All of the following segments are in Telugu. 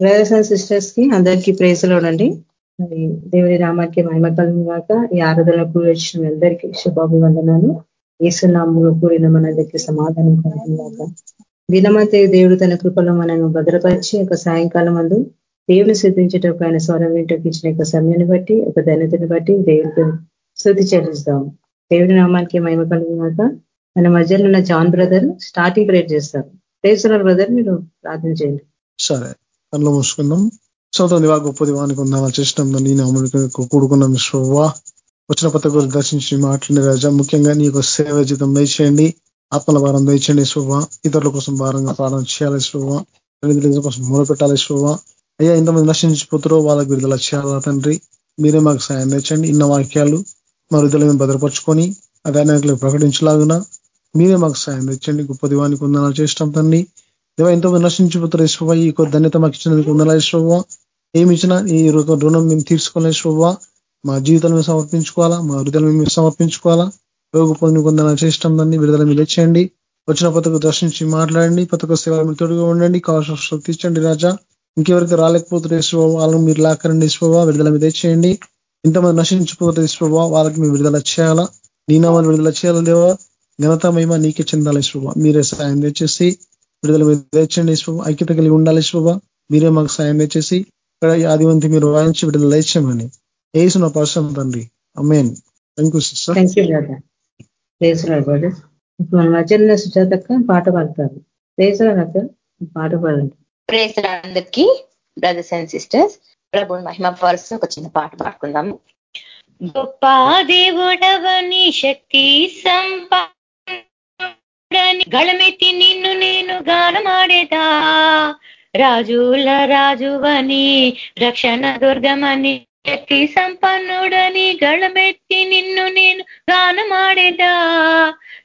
బ్రదర్స్ అండ్ సిస్టర్స్కి అందరికీ ప్రేసలోనండి మరి దేవుని మహిమ మహిమకలం కాక ఈ ఆరాధనకు వచ్చిన అందరికీ శుభాభివందనాలు. ఏసునామంలో కూడిన మన దగ్గర సమాధానం కలుగుగాక దినమంతే దేవుడు తన కృపలో మనను భద్రపరిచి ఒక సాయంకాలం అందు దేవుని సిద్ధించేటప్పుడు ఆయన స్వరం వింటకు ఇచ్చిన యొక్క సమయాన్ని బట్టి ఒక ధన్యతను బట్టి దేవుడితో శృతి చెల్లిస్తాం. దేవుడి నామానికి మహిమ కలిగినాక మన మధ్యలో ఉన్న జాన్ బ్రదర్ స్టార్టింగ్ ప్రేర్ చేస్తారు. ప్రేస్తున్నారు బ్రదర్ మీరు ప్రార్థన చేయండి. సరే కళ్ళు మూసుకుందాం. సొంతం దివా గొప్ప దివానికి చేసినాం తండి నేను కూడుకున్నాం మిశ్రవ్వా వచ్చిన పత్ర దర్శించి మాట్లాడిన రాజా ముఖ్యంగా నీకు సేవ జీతం దయచేయండి. ఆత్మల భారం దయచేయండి శుభ ఇతరుల కోసం భారంగా ప్రారంభ చేయాలి శుభ కోసం మూలపెట్టాలి శుభ అయ్యా ఇంతమంది నశించిపోతారో వాళ్ళకు విడుదల చేయాలా తండ్రి? మీరే మాకు సాయం తెచ్చండి ఇన్న వాక్యాలు మా విడుదల భద్రపరుచుకొని అదే అనేకలకు ప్రకటించలాగున? మీరే మాకు సాయం తెచ్చండి గొప్ప దివానికి ఉందన చేస్తాం తండ్రి. దేవ ఎంతో నశించిపోతారు యశ్వ ఈ ధన్యత మాకు ఇచ్చినందుకు ఉండాలి యశ్వ ఏమి ఇచ్చినా ఈ రుణం మేము తీర్చుకోలేదు యశ్వ మా జీవితాలు మేము సమర్పించుకోవాలా? మా హృదయాలు మేము సమర్పించుకోవాలా? యోగపూర్ణి పొంది కొందన చేష్టం దాన్ని విడుదల మీరు ఇచ్చేయండి. వచ్చిన పతకు దర్శించి మాట్లాడండి. పతక సేవ మీరు తోడుగా ఉండండి. కావాల్సిన శక్తి ఇచ్చండి రాజా. ఇంకెవరికి రాలేకపోతే యశ్వ వాళ్ళని మీరు లాక్కరండి యశ్వ విడుదల మీద ఇచ్చేయండి. ఇంతమంది నశించిపోతారు యశ్వ వాళ్ళకి మేము విడుదల చేయాలా? నీనామని విడుదల చేయాలా దేవా? ఘనత మహిమ నీకే చెందాలి యశ్వ మీరే సాయం తెచ్చేసి విడుదల తెచ్చండి ఇసుకోవా ఐక్యత కలిగి ఉండాలి ఇసుకోవా మీరే మాకు సాయం తెచ్చేసి ఇక్కడ ఆదివంతి మీరు వాయించి విడుదల ఇచ్చామని ఏసిన పర్సన్ తండ్రి. అమ్మేన్ థ్యాంక్ యూ సిస్టర్ మన మధ్యలో సుజాతక్క పాట పాడతారు. పాట పాడండి. అందరికీ బ్రదర్స్ అండ్ సిస్టర్స్ ప్రభు మహిమ పరుసు ఒక చిన్న పాట పాడుకుందాము గొప్ప దేవుడవని శక్తి సంపాడని గళమెత్తి నిన్ను నేను గానమాడేదా? రాజుల రాజువని రక్షణ దుర్గమని శక్తి సంపన్నుడని గళమెత్తి నిన్ను నేను గానమాడేదా?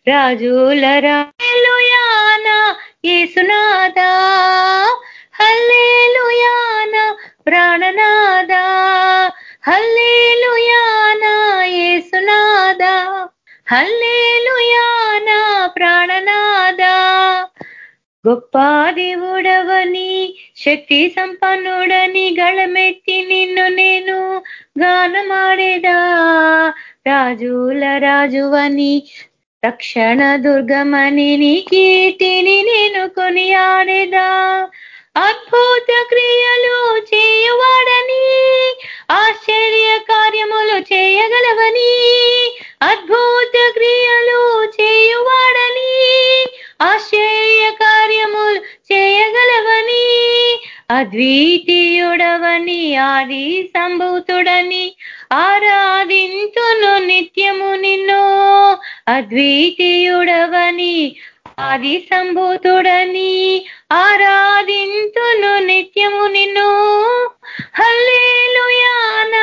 రాజుల రాయలుయానా ఏసునాదా హల్లేలుయానా ప్రాణనాదా? హల్లేలుయానా ఏసునాదా హల్లేలుయాన ప్రాణనాదా గొప్ప దేవుడవని శక్తి సంపన్నుడని గళమెత్తి నిన్ను నేను గానమాడేదా రాజుల రాజువని రక్షణ దుర్గమని నీ కీర్తిని నేను కొనియాడేదా అద్భుత క్రియలు చేయవాడని ఆశ్చర్య కార్యములు చేయగలవని అద్భుత క్రియలు చేయువాడని ఆశ్చర్య కార్యములు చేయగలవని అద్వితీయుడవని ఆది సంభూతుడని ఆరాధించును నిత్యము నిన్ను అద్వితీయుడవని ఆది సంభూతుడని ఆరాధింతును నిత్యము నిన్ను. హల్లేలుయాన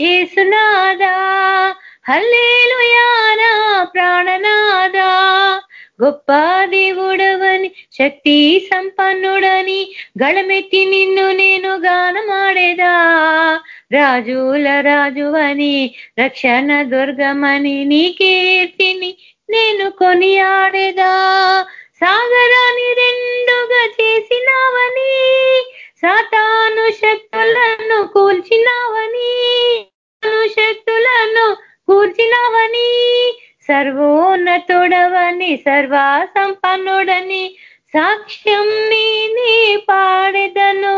ఏసునాదా హల్లేలుయాన ప్రాణనాదా గొప్ప దేవుడవని శక్తి సంపన్నుడని గళమెత్తి నిన్ను నేను గానమాడేదా. రాజుల రాజువని రక్షణ దుర్గమని నీ కీర్తిని నేను కొనియాడేదా? సాగరాన్ని రెండుగా చేసినావని సాతాను శక్తులను కూల్చినావని శక్తులను కూర్చినావని సర్వోన్నతుడవని సర్వా సంపన్నుడని సాక్ష్యం నీ పాడెదను.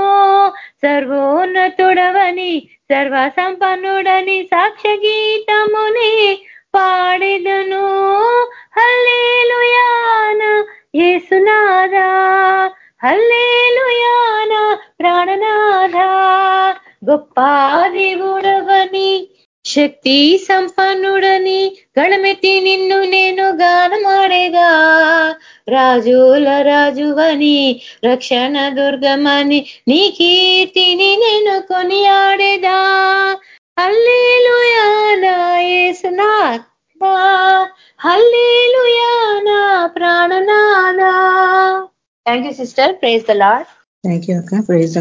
సర్వోన్నతుడవని సర్వ సంపన్నుడని సాక్ష్య గీతముని పాడెదను హల్లేలుయాన ఏసునాదా హల్లేలుయాన ప్రాణనాథా గొప్ప దేవుడవని శక్తి సంపన్నుడని గణమెత్తి నిన్ను నేను గానమాడేగా రాజుల రాజువని రక్షణ దుర్గమని నీ ప్రాణనాదా thank you sister praise the lord thank you అక్క. ప్రైజ్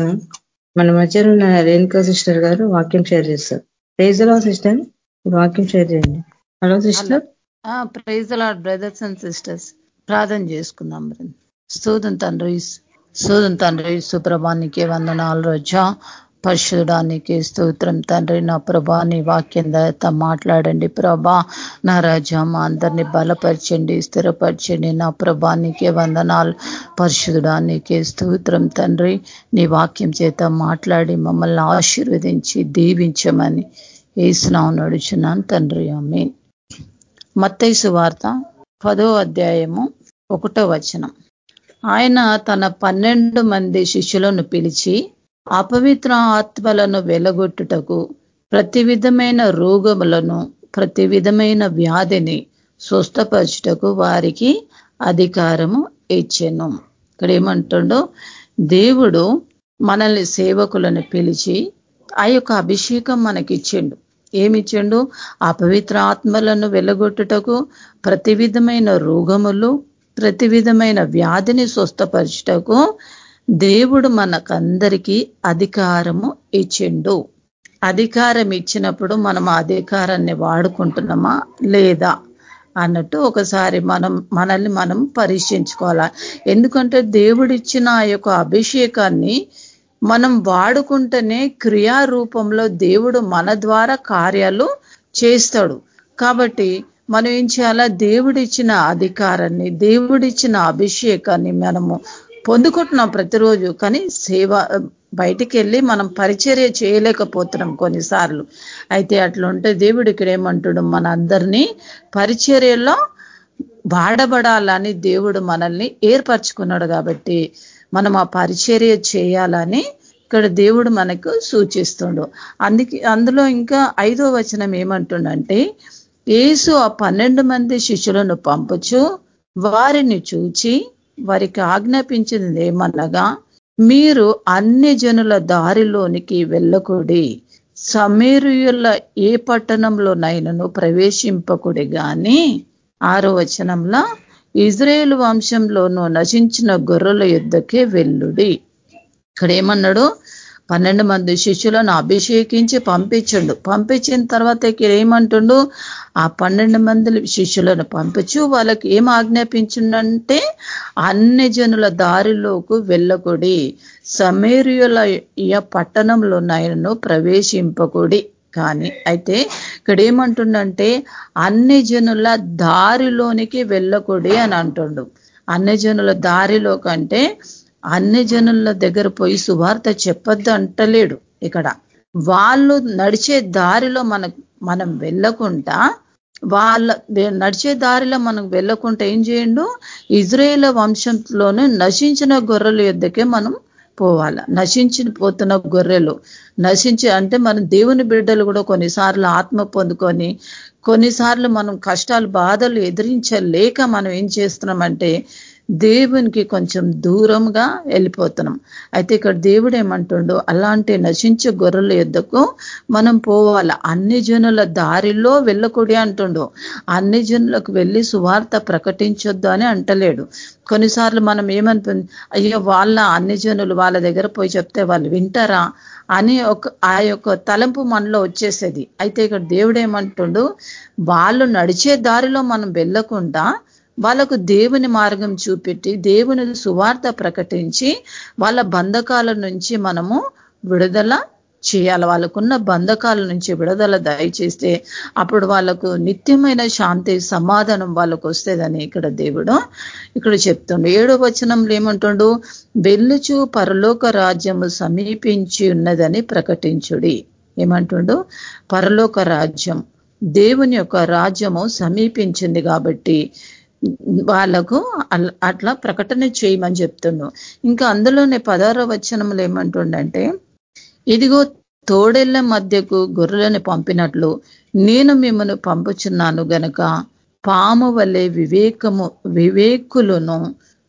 మన మధ్యలో ఉన్న రేణుకా సిస్టర్ గారు వాక్యం షేర్ చేస్తారు. ప్రైజ్ లా సిస్టర్ వాక్యం షేర్ చేయండి. Hello sister praise lord brothers and sisters ప్రార్థన చేసుకుందాం స్తోతం తండ్రి సూదన్ తండ్రి సుప్రభానికి వందనాలు రోజా. పరిశుడానికి స్తోత్రం తండ్రి. నా ప్రభా నీ వాక్యం దయత మాట్లాడండి. ప్రభా నా రాజా మా అందరినీ బలపరచండి స్థిరపరచండి. నా ప్రభానికే వందనాలు. పరిశుధానికే స్తోత్రం తండ్రి. నీ వాక్యం చేత మాట్లాడి మమ్మల్ని ఆశీర్వదించి దీవించమని ఏసునావు నడుచున్నాను తండ్రి. అమ్మే మత్తైసు వార్త పదో అధ్యాయము ఒకటో వచనం. ఆయన తన పన్నెండు మంది శిష్యులను పిలిచి అపవిత్ర ఆత్మలను వెలగొట్టుటకు ప్రతి విధమైన రోగములను ప్రతి విధమైన వ్యాధిని స్వస్థపరచుటకు వారికి అధికారము ఇచ్చెను. ఇక్కడ ఏమంటుండో దేవుడు మనల్ని సేవకులను పిలిచి ఆ యొక్క అభిషేకం మనకిచ్చిండు. ఏమిచ్చిండు? అపవిత్ర ఆత్మలను వెలగొట్టుటకు ప్రతి విధమైన రోగములు ప్రతి విధమైన వ్యాధిని స్వస్థపరచుటకు దేవుడు మనకందరికీ అధికారము ఇచ్చిండు. అధికారం ఇచ్చినప్పుడు మనం అధికారాన్ని వాడుకుంటున్నామా లేదా అన్నట్టు ఒకసారి మనం మనల్ని మనం పరీక్షించుకోవాలి. ఎందుకంటే దేవుడిచ్చిన ఆ యొక్క అభిషేకాన్ని మనం వాడుకుంటేనే క్రియారూపంలో దేవుడు మన ద్వారా కార్యాలు చేస్తాడు. కాబట్టి మనం ఏం చేయాలా? దేవుడిచ్చిన అధికారాన్ని దేవుడిచ్చిన అభిషేకాన్ని మనము పొందుకుంటున్నాం ప్రతిరోజు కానీ సేవ బయటికి వెళ్ళి మనం పరిచర్య చేయలేకపోతున్నాం కొన్నిసార్లు. అయితే అట్లా ఉంటే దేవుడు ఇక్కడ ఏమంటాడు మన అందరినీ పరిచర్యలో వాడబడాలని దేవుడు మనల్ని ఏర్పరచుకున్నాడు కాబట్టి మనం ఆ పరిచర్య చేయాలని ఇక్కడ దేవుడు మనకు సూచిస్తుండు. అందుకే అందులో ఇంకా ఐదో వచనం ఏమంటుండంటే ఏసు ఆ పన్నెండు మంది శిష్యులను పంపుచు వారిని చూచి వారికి ఆజ్ఞాపించింది ఏమనగా మీరు అన్ని జనుల దారిలోనికి వెళ్ళకుడి సమీరుయుల ఏ పట్టణంలోనైనను ప్రవేశింపకుడి గాని ఆరో వచనంలో ఇజ్రాయేల్ వంశంలోనూ నశించిన గొర్రెల యుద్ధకే వెళ్ళుడి. ఇక్కడ ఏమన్నాడు? పన్నెండు మంది శిష్యులను అభిషేకించి పంపించండు. పంపించిన తర్వాత ఇక్కడ ఏమంటుండు ఆ పన్నెండు మంది శిష్యులను పంపించు వాళ్ళకి ఏం ఆజ్ఞాపించిండంటే అన్ని జనుల దారిలోకి వెళ్ళకుడి. సమేరియుల పట్టణంలో నాయనను ప్రవేశింపకుడి. కానీ అయితే ఇక్కడ ఏమంటుండంటే అన్ని జనుల దారిలోనికి వెళ్ళకుడి అని అంటుండు. అన్ని జనుల దారిలో కంటే అన్ని జనుల దగ్గర పోయి సువార్త చెప్పొద్దు అంటలేడు ఇక్కడ. వాళ్ళు నడిచే దారిలో మన మనం వెళ్ళకుండా వాళ్ళ నడిచే దారిలో మనం వెళ్ళకుండా ఏం చేయండు? ఇజ్రాయేల్ వంశంలోనే నశించిన గొర్రెల యుద్ధకే మనం పోవాల. నశించి పోతున్న గొర్రెలు. నశించి అంటే మనం దేవుని బిడ్డలు కూడా కొన్నిసార్లు ఆత్మ పొందుకొని కొన్నిసార్లు మనం కష్టాలు బాధలు ఎదిరించలేక మనం ఏం చేస్తున్నామంటే దేవునికి కొంచెం దూరంగా వెళ్ళిపోతున్నాం. అయితే ఇక్కడ దేవుడు ఏమంటుండో అలాంటి నశించే గొర్రెల యుద్ధకు మనం పోవాల. అన్ని జనుల దారిలో వెళ్ళకూడే అంటుండు. అన్ని జనులకు వెళ్ళి సువార్త ప్రకటించొద్దు అని అంటలేడు. కొన్నిసార్లు మనం ఏమనిపి అయ్యో వాళ్ళ అన్ని జనులు వాళ్ళ దగ్గర పోయి చెప్తే వాళ్ళు వింటారా అని ఒక ఆ యొక్క తలంపు మనలో వచ్చేసేది. అయితే ఇక్కడ దేవుడు ఏమంటుండు వాళ్ళు నడిచే దారిలో మనం వెళ్ళకుండా వాళ్ళకు దేవుని మార్గం చూపెట్టి దేవుని సువార్త ప్రకటించి వాళ్ళ బంధకాల నుంచి మనము విడుదల చేయాలి. వాళ్ళకున్న బంధకాల నుంచి విడుదల దయచేస్తే అప్పుడు వాళ్ళకు నిత్యమైన శాంతి సమాధానం వాళ్ళకు వస్తుందని ఇక్కడ దేవుడు ఇక్కడ చెప్తుండు. ఏడో వచనంలో ఏమంటుండు? వెళ్ళుచు పరలోక రాజ్యము సమీపించి ఉన్నదని ప్రకటించుడి. ఏమంటుండు? పరలోక రాజ్యం దేవుని యొక్క రాజ్యము సమీపించింది కాబట్టి వాళ్ళకు అట్లా ప్రకటన చేయమని చెప్తున్నావు ఇంకా అందులోనే పదార వచనములు ఏమంటుండంటే ఇదిగో తోడేళ్ళ మధ్యకు గొర్రెలను పంపినట్లు నేను మిమ్మల్ని పంపుచున్నాను గనక పాము వలె వివేకము వివేకులను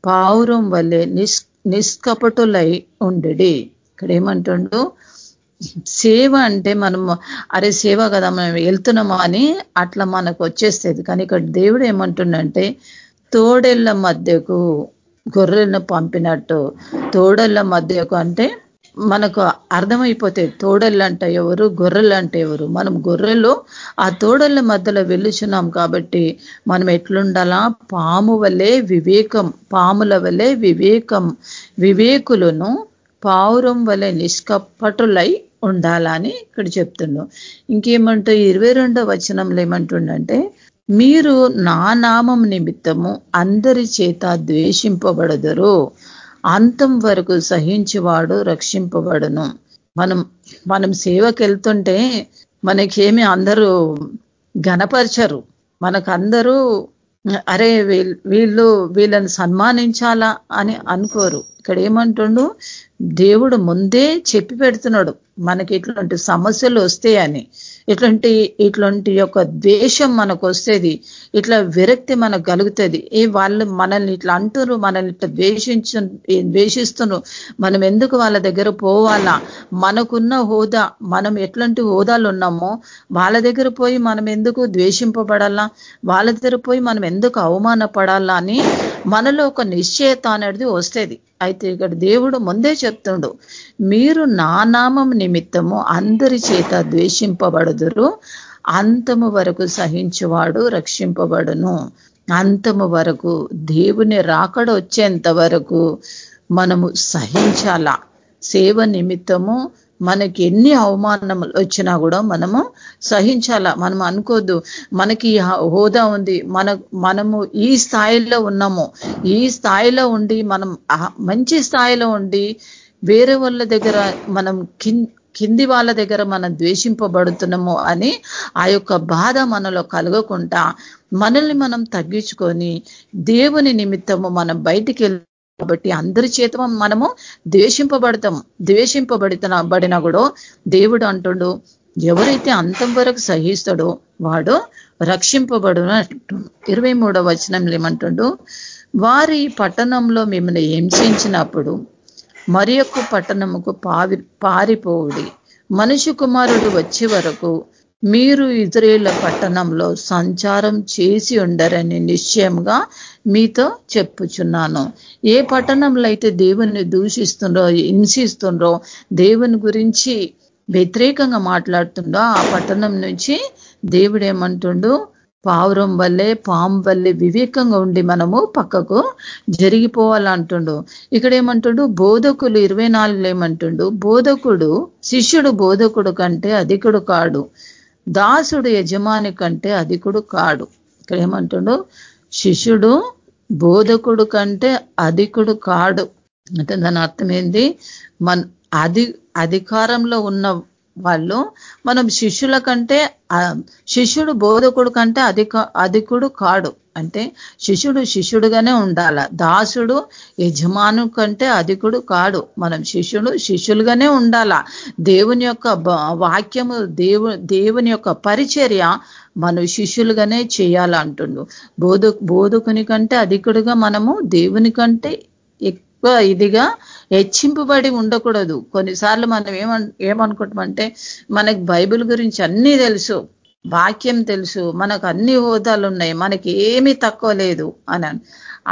పావురం వలె నిష్ నిష్కపటులై ఉండడి. ఇక్కడ ఏమంటుండు? సేవ అంటే మనం అరే సేవ కదా మనం వెళ్తున్నామా అని అట్లా మనకు వచ్చేస్తుంది. కానీ ఇక్కడ దేవుడు ఏమంటుండంటే తోడేళ్ళ మధ్యకు గొర్రెలను పంపినట్టు. తోడెళ్ళ మధ్యకు అంటే మనకు అర్థమైపోతాయి తోడళ్ళు అంటే ఎవరు గొర్రెలు అంటే ఎవరు. మనం గొర్రెలు ఆ తోడళ్ళ మధ్యలో వెళ్ళుచున్నాం కాబట్టి మనం ఎట్లుండాలా? పాము వల్లే వివేకం పాముల వల్లే వివేకం. వివేకులను పావురం వలె నిష్కపటులై ఉండాలని ఇక్కడ చెప్తున్నాం ఇంకేమంటూ ఇరవై రెండో వచనంలో ఏమంటుండంటే మీరు నా నామం నిమిత్తము అందరి చేత ద్వేషింపబడదరు. అంతం వరకు సహించేవాడు రక్షింపబడును. మనం మనం సేవకి వెళ్తుంటే మనకేమి అందరూ గనపరచరు మనకందరూ అరే వీళ్ళు వీళ్ళని సన్మానించాలా అని అనుకోరు. ఇక్కడ ఏమంటుండు దేవుడు ముందే చెప్పి పెడుతున్నాడు. మనకి ఇట్లాంటి సమస్యలు వస్తాయని. ఇట్లాంటి ఇట్లాంటి యొక్క ద్వేషం మనకు వస్తుంది. ఇట్లా విరక్తి మనకు కలుగుతుంది. ఏ వాళ్ళు మనల్ని ఇట్లా అంటున్నారు మనల్ని ఇట్లా ద్వేషించు ద్వేషిస్తున్నారు మనం ఎందుకు వాళ్ళ దగ్గర పోవాలా? మనకున్న హోదా మనం ఎట్లాంటి హోదాలు ఉన్నామో వాళ్ళ దగ్గర పోయి మనం ఎందుకు ద్వేషింపబడాలా? వాళ్ళ దగ్గర పోయి మనం ఎందుకు అవమానపడాలా అని మనలో ఒక నిశ్చయత అనేది వస్తుంది. అయితే ఇక్కడ దేవుడు ముందే చెప్తుండు మీరు నా నామం నిమిత్తము అందరి చేత ద్వేషింపబడుదురు అంతము వరకు సహించువాడు రక్షింపబడును. అంతము వరకు దేవుని రాకడ వచ్చేంత వరకు మనము సహించాలా? సేవ నిమిత్తము మనకి ఎన్ని అవమానములు వచ్చినా కూడా మనము సహించాల? మనం అనుకోద్దు. మనకి హోదా ఉంది. మన మనము ఈ స్థాయిలో ఉన్నాము. ఈ స్థాయిలో ఉండి మనం మంచి స్థాయిలో ఉండి వేరే వాళ్ళ దగ్గర మనం కింది వాళ్ళ దగ్గర మనం ద్వేషింపబడుతున్నాము అని ఆ యొక్క బాధ మనలో కలగకుండా మనల్ని మనం తగ్గించుకొని దేవుని నిమిత్తము మనం బయటికి వెళ్ళి కాబట్టి అందరి చేత మనము ద్వేషింపబడతాం ద్వేషింపబడిన బడినా కూడా దేవుడు అంటుడు ఎవరైతే అంతం వరకు సహిస్తాడో వాడు రక్షింపబడు ఇరవై మూడవ వచనంలో ఏమంటుండు వారి పట్టణంలో మిమ్మల్ని హింసించినప్పుడు మరి యొక్క పట్టణముకు పావి పారిపోవుడి. మనుషు కుమారుడు వచ్చే వరకు మీరు ఇజ్రాయేళ్ళ పట్టణంలో సంచారం చేసి ఉండరని నిశ్చయంగా మీతో చెప్పుచున్నాను. ఏ పట్టణంలో అయితే దేవుని దూషిస్తుండ్రో హింసిస్తుండ్రో దేవుని గురించి వ్యతిరేకంగా మాట్లాడుతుండో ఆ పట్టణం నుంచి దేవుడు ఏమంటుండు పావురం వల్లే పాము వల్లే వివేకంగా ఉండి మనము పక్కకు జరిగిపోవాలంటుండు. ఇక్కడ ఏమంటుండు బోధకులు ఇరవై నాలుగులో ఏమంటుండు? బోధకుడు శిష్యుడు బోధకుడు కంటే అధికుడు కాడు. దాసుడు యజమాని కంటే అధికుడు కాడు. ఇక్కడ ఏమంటాడు? శిష్యుడు బోధకుడు కంటే అధికుడు కాడు. అంటే దాని అర్థం ఏంది? మన అధి అధికారంలో ఉన్న వాళ్ళు మనం శిష్యుల కంటే శిష్యుడు బోధకుడు కంటే అధిక అధికుడు కాడు. అంటే శిష్యుడు శిష్యుడుగానే ఉండాల. దాసుడు యజమాను కంటే అధికుడు కాడు. మనం శిష్యుడు శిష్యులుగానే ఉండాల. దేవుని యొక్క వాక్యము దేవు దేవుని యొక్క పరిచర్య మనం శిష్యులుగానే చేయాలంటుండు. బోధ బోధకుని కంటే అధికుడుగా మనము దేవుని కంటే ఇదిగా హెచ్చింపబడి ఉండకూడదు. కొన్నిసార్లు మనం ఏమన్ ఏమనుకుంటామంటే మనకి బైబిల్ గురించి అన్నీ తెలుసు వాక్యం తెలుసు మనకు అన్ని హోదాలు ఉన్నాయి మనకి ఏమీ తక్కువ లేదు అని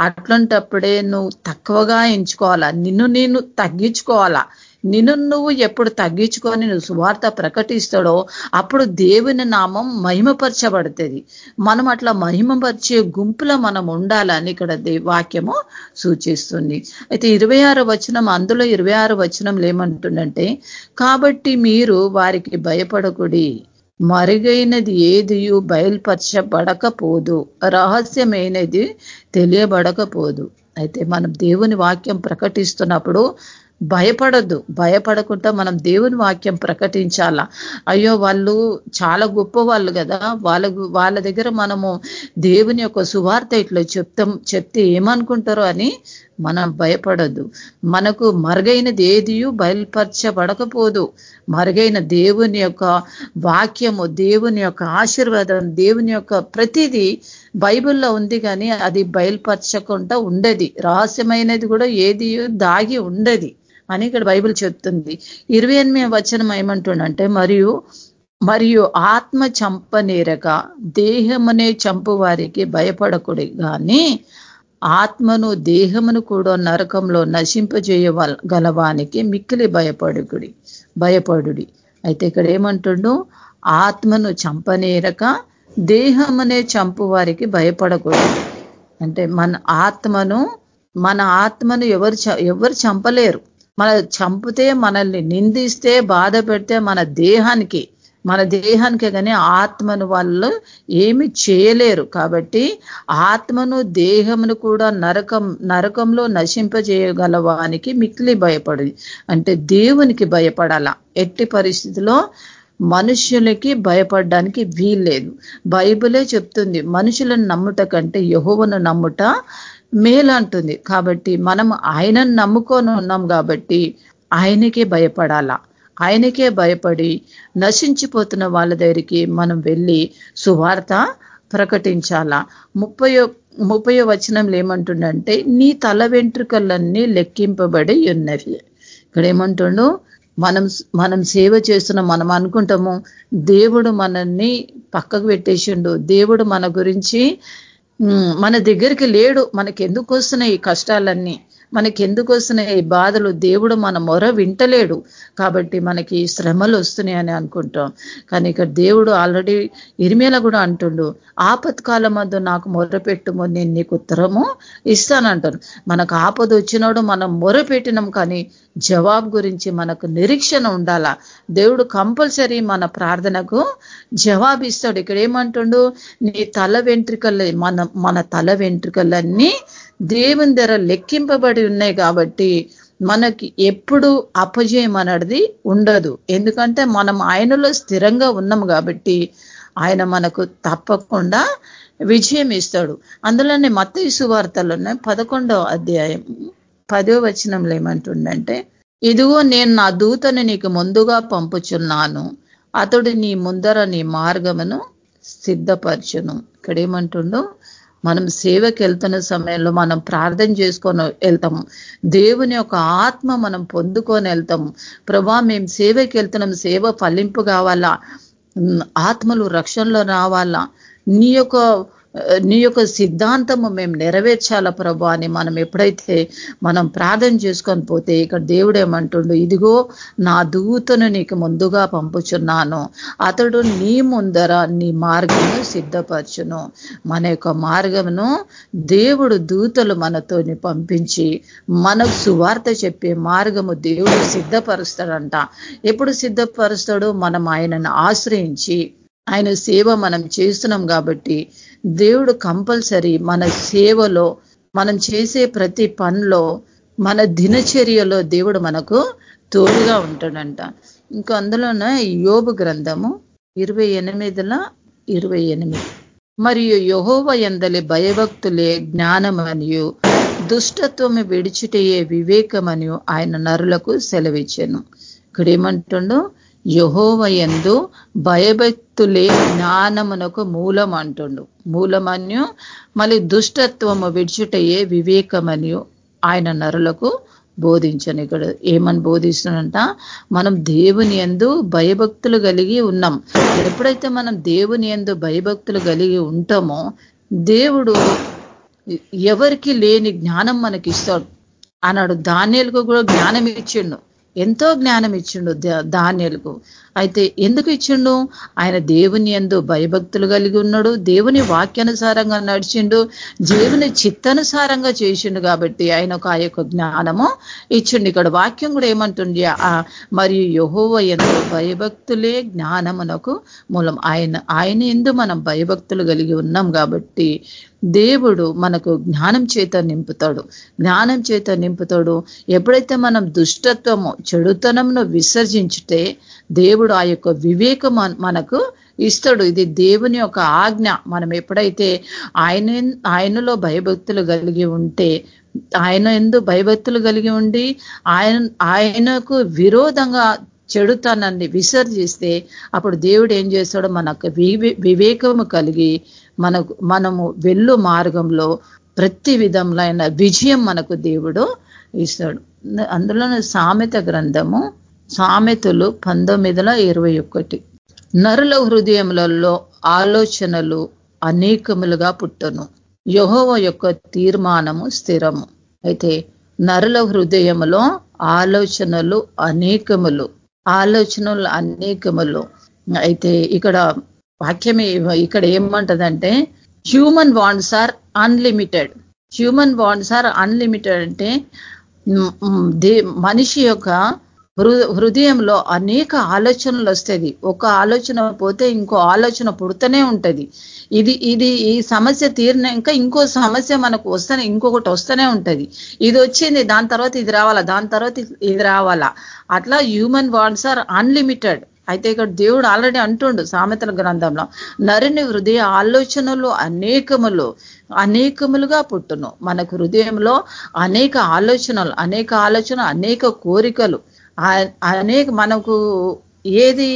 అట్లాంటప్పుడే నువ్వు తక్కువగా ఎంచుకోవాలా నిన్ను నేను తగ్గించుకోవాలా నిన్ను నువ్వు ఎప్పుడు తగ్గించుకొని నువ్వు సువార్త ప్రకటిస్తాడో అప్పుడు దేవుని నామం మహిమపరచబడుతుంది. మనం అట్లా మహిమపరిచే గుంపులో మనం ఉండాలని ఇక్కడ వాక్యము సూచిస్తుంది. అయితే ఇరవై వచనం అందులో ఇరవై వచనంలో ఏమంటుందంటే కాబట్టి మీరు వారికి భయపడకుడి. మరుగైనది ఏదియు బయలుపరచబడకపోదు. రహస్యమైనది తెలియబడకపోదు. అయితే మనం దేవుని వాక్యం ప్రకటిస్తున్నప్పుడు భయపడద్దు. భయపడకుండా మనం దేవుని వాక్యం ప్రకటించాలా? అయ్యో వాళ్ళు చాలా గొప్ప వాళ్ళు కదా వాళ్ళ వాళ్ళ దగ్గర మనము దేవుని యొక్క సువార్త ఇట్లా చెప్తాం చెప్తే ఏమనుకుంటారో అని మనం భయపడద్దు. మనకు మరుగైనది ఏదియూ బయలుపరచబడకపోదు. మరుగైన దేవుని యొక్క వాక్యము దేవుని యొక్క ఆశీర్వాదం దేవుని యొక్క ప్రతిదీ బైబిల్లో ఉంది కానీ అది బయలుపరచకుండా ఉండది. రహస్యమైనది కూడా ఏది దాగి ఉండది. అని ఇక్కడ బైబిల్ చెప్తుంది. ఇరవై ఎనిమిది వచనం ఏమంటుండంటే మరియు మరియు ఆత్మ చంపనేరక దేహమునే చంపు వారికి భయపడకుడి కానీ ఆత్మను దేహమును కూడా నరకంలో నశింపజేయ గలవానికి మిక్కిలి భయపడుకుడి భయపడుడి. అయితే ఇక్కడ ఏమంటుండు? ఆత్మను చంపనేరక దేహమునే చంపు వారికి భయపడకూడదు అంటే మన ఆత్మను మన ఆత్మను ఎవరు ఎవరు చంపలేరు. మన చంపితే మనల్ని నిందిస్తే బాధ పెడితే మన దేహానికి మన దేహానికి కానీ ఆత్మను వాళ్ళు ఏమి చేయలేరు. కాబట్టి ఆత్మను దేహమును కూడా నరకం నరకంలో నశింపజేయగలవానికి మిక్కిలి భయపడి అంటే దేవునికి భయపడాల. ఎట్టి పరిస్థితిలో మనుషులకి భయపడడానికి వీల్లేదు. బైబిలే చెప్తుంది మనుషులను నమ్ముట కంటే యహోవను నమ్ముట మేలంటుంది. కాబట్టి మనం ఆయనను నమ్ముకొని ఉన్నాం కాబట్టి ఆయనకే భయపడాలా. ఆయనకే భయపడి నశించిపోతున్న వాళ్ళ దగ్గరికి మనం వెళ్ళి సువార్త ప్రకటించాలా. ముప్పయో ముప్పయో వచనంలో ఏమంటుండంటే నీ తల వెంట్రుకలన్నీ లెక్కింపబడి ఉన్నవి. ఇక్కడ ఏమంటుండు? మనం మనం సేవ చేస్తున్నాం మనం అనుకుంటాము దేవుడు మనల్ని పక్కకు పెట్టేసిండు. దేవుడు మన గురించి మన దగ్గరికి లేడు. మనకి ఎందుకు వస్తున్నాయి ఈ కష్టాలన్నీ? మనకి ఎందుకు వస్తున్నాయి? ఈ బాధలు. దేవుడు మన మొర వింటలేడు. కాబట్టి మనకి శ్రమలు వస్తున్నాయని అనుకుంటాం. కానీ ఇక్కడ దేవుడు ఆల్రెడీ ఇరిమేల కూడా అంటుండు ఆపత్కాల మధ్య నాకు మొర పెట్టుము నేను నీకు ఉత్తరము ఇస్తానంటాను మనకు ఆపద వచ్చినాడు మనం మొర పెట్టినాం కానీ జవాబు గురించి మనకు నిరీక్షణ ఉండాలా? దేవుడు కంపల్సరీ మన ప్రార్థనకు జవాబు ఇస్తాడు. ఇక్కడ ఏమంటుండు? నీ తల వెంట్రుకలు మన మన తల వెంట్రుకలన్నీ దేవుని ధర లెక్కింపబడి ఉన్నాయి కాబట్టి మనకి ఎప్పుడు అపజయం అనేది ఉండదు. ఎందుకంటే మనం ఆయనలో స్థిరంగా ఉన్నాం కాబట్టి ఆయన మనకు తప్పకుండా విజయం ఇస్తాడు. అందులోనే మత్తయి సువార్తలోనే పదకొండవ అధ్యాయం పదో వచనంలో ఏమంటుండంటే ఇదిగో నేను నా దూతను నీకు ముందుగా పంపుచున్నాను. అతడు నీ ముందర నీ మార్గమును సిద్ధపరచును. ఇక్కడ ఏమంటుండో? మనం సేవకి వెళ్తున్న సమయంలో మనం ప్రార్థన చేసుకొని వెళ్తాము. దేవుని యొక్క ఆత్మ మనం పొందుకొని వెళ్తాము. ప్రభా మేము సేవకి వెళ్తున్నాం సేవ ఫలింపు కావాలా? ఆత్మలు రక్షణలో రావాలా? నీ యొక్క నీ యొక్క సిద్ధాంతము మేము నెరవేర్చాల ప్రభా అని మనం ఎప్పుడైతే మనం ప్రార్థన చేసుకొని పోతే ఇక్కడ దేవుడు ఏమంటుండు ఇదిగో నా దూతను నీకు ముందుగా పంపుచున్నాను. అతడు నీ ముందర నీ మార్గము సిద్ధపరచును. మన యొక్క మార్గమును దేవుడు దూతలు మనతోని పంపించి మనకు సువార్త చెప్పే మార్గము దేవుడు సిద్ధపరుస్తాడంట. ఎప్పుడు సిద్ధపరుస్తాడు మనం ఆయనను ఆశ్రయించి ఆయన సేవ మనం చేస్తున్నాం కాబట్టి దేవుడు కంపల్సరీ మన సేవలో మనం చేసే ప్రతి పనిలో మన దినచర్యలో దేవుడు మనకు తోడుగా ఉంటాడంట. ఇంకా అందులోన యోబు గ్రంథము ఇరవై ఎనిమిదిల ఇరవై ఎనిమిది. మరియు యహోవ ఎందలి భయభక్తులే జ్ఞానమనియు దుష్టత్వము విడిచిటయే వివేకమనియు ఆయన నరులకు సెలవిచ్చాను. ఇక్కడ ఏమంటుండో యహోవయందు భయభక్తులే జ్ఞానమునకు మూలం అంటుండు మూలమన్యు మళ్ళీ దుష్టత్వము విడిచుటయే వివేకమనియు ఆయన నరులకు బోధించను ఇక్కడ ఏమని బోధిస్తున్నంట మనం దేవుని ఎందు భయభక్తులు కలిగి ఉన్నాం. ఎప్పుడైతే మనం దేవుని ఎందు భయభక్తులు కలిగి ఉంటామో దేవుడు ఎవరికి లేని జ్ఞానం మనకి ఇస్తాడు అన్నాడు. ధాన్యాలకు కూడా జ్ఞానం ఇచ్చిండు ఎంతో జ్ఞానం ఇచ్చిండు ధాన్యాలకు అయితే ఎందుకు ఇచ్చిండు? ఆయన దేవుని ఎందు భయభక్తులు కలిగి ఉన్నాడు. దేవుని వాక్యానుసారంగా నడిచిండు. దేవుని చిత్తానుసారంగా చేసిండు కాబట్టి ఆయన ఆ యొక్క జ్ఞానము ఇచ్చిండు. ఇక్కడ వాక్యం కూడా ఏమంటుంది మరియు యహోవ ఎందు భయభక్తులే జ్ఞానమునకు మూలం. ఆయన ఆయన ఎందు మనం భయభక్తులు కలిగి ఉన్నాం కాబట్టి దేవుడు మనకు జ్ఞానం చేత నింపుతాడు. జ్ఞానం చేత నింపుతాడు. ఎప్పుడైతే మనం దుష్టత్వము చెడుతనంను విసర్జించితే దేవుడు ఆ యొక్క వివేకం మనకు ఇస్తాడు. ఇది దేవుని యొక్క ఆజ్ఞ. మనం ఎప్పుడైతే ఆయన ఆయనలో భయభక్తులు కలిగి ఉంటే ఆయన ఎందు భయభక్తులు కలిగి ఉండి ఆయన ఆయనకు విరోధంగా చెడుతనాన్ని విసర్జిస్తే అప్పుడు దేవుడు ఏం చేస్తాడో మనకు వివేకము కలిగి మనకు మనము వెళ్ళు మార్గంలో ప్రతి విధములైన విజయం మనకు దేవుడు ఇస్తాడు. అందులోనే సామెత గ్రంథము సామెతలు పంతొమ్మిదిల ఇరవై ఒకటి. నరుల హృదయములలో ఆలోచనలు అనేకములుగా పుట్టను. యహోవ యొక్క తీర్మానము స్థిరము. అయితే నరుల హృదయములో ఆలోచనలు అనేకములు. ఆలోచనలు అనేకములు. అయితే ఇక్కడ వాక్యం ఇక్కడ ఏమంటదంటే human wants are unlimited human wants are unlimited అంటే మనిషి యొక్క హృదయంలో అనేక ఆలోచనలు వస్తుంది. ఒక ఆలోచన పోతే ఇంకో ఆలోచన పుడుతూనే ఉంటుంది. ఇది ఇది ఈ సమస్య తీరినాక ఇంకో సమస్య మనకు వస్తేనే ఇంకొకటి వస్తూనే ఉంటుంది. ఇది వచ్చింది దాని తర్వాత ఇది రావాలా దాని తర్వాత ఇది రావాలా. అట్లా హ్యూమన్ వాన్స్ ఆర్ అన్లిమిటెడ్ అయితే ఇక్కడ దేవుడు ఆల్రెడీ అంటుండు సామెతల గ్రంథంలో నరుని హృదయ ఆలోచనలు అనేకములు అనేకములుగా పుట్టును. మనకు హృదయంలో అనేక ఆలోచనలు అనేక ఆలోచన అనేక కోరికలు అనేక మనకు ఏది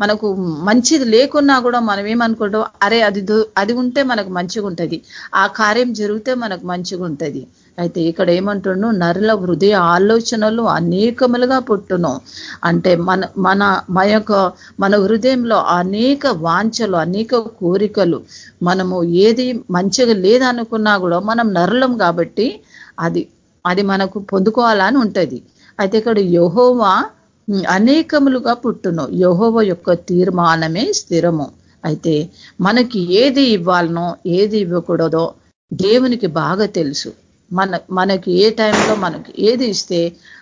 మనకు మంచిది లేకున్నా కూడా మనం ఏమనుకుంటాం? అరే అది అది ఉంటే మనకు మంచిగా ఉంటుంది ఆ కార్యం జరిగితే మనకు మంచిగా ఉంటుంది అయితే ఇక్కడ ఏమంటుండు? నరుల హృదయ ఆలోచనలు అనేకములుగా పుట్టును. అంటే మన మన మన యొక్క మన హృదయంలో అనేక వాంఛలు అనేక కోరికలు. మనము ఏది మంచిగా లేదనుకున్నా కూడా మనం నరులం కాబట్టి అది అది మనకు పొందుకోవాలని ఉంటుంది. అయితే ఇక్కడ యహోవా అనేకములుగా పుట్టును. యహోవ యొక్క తీర్మానమే స్థిరము. అయితే మనకి ఏది ఇవ్వాలనో ఏది ఇవ్వకూడదో దేవునికి బాగా తెలుసు. మన మనకి ఏ టైంలో మనకి ఏది ఇస్తే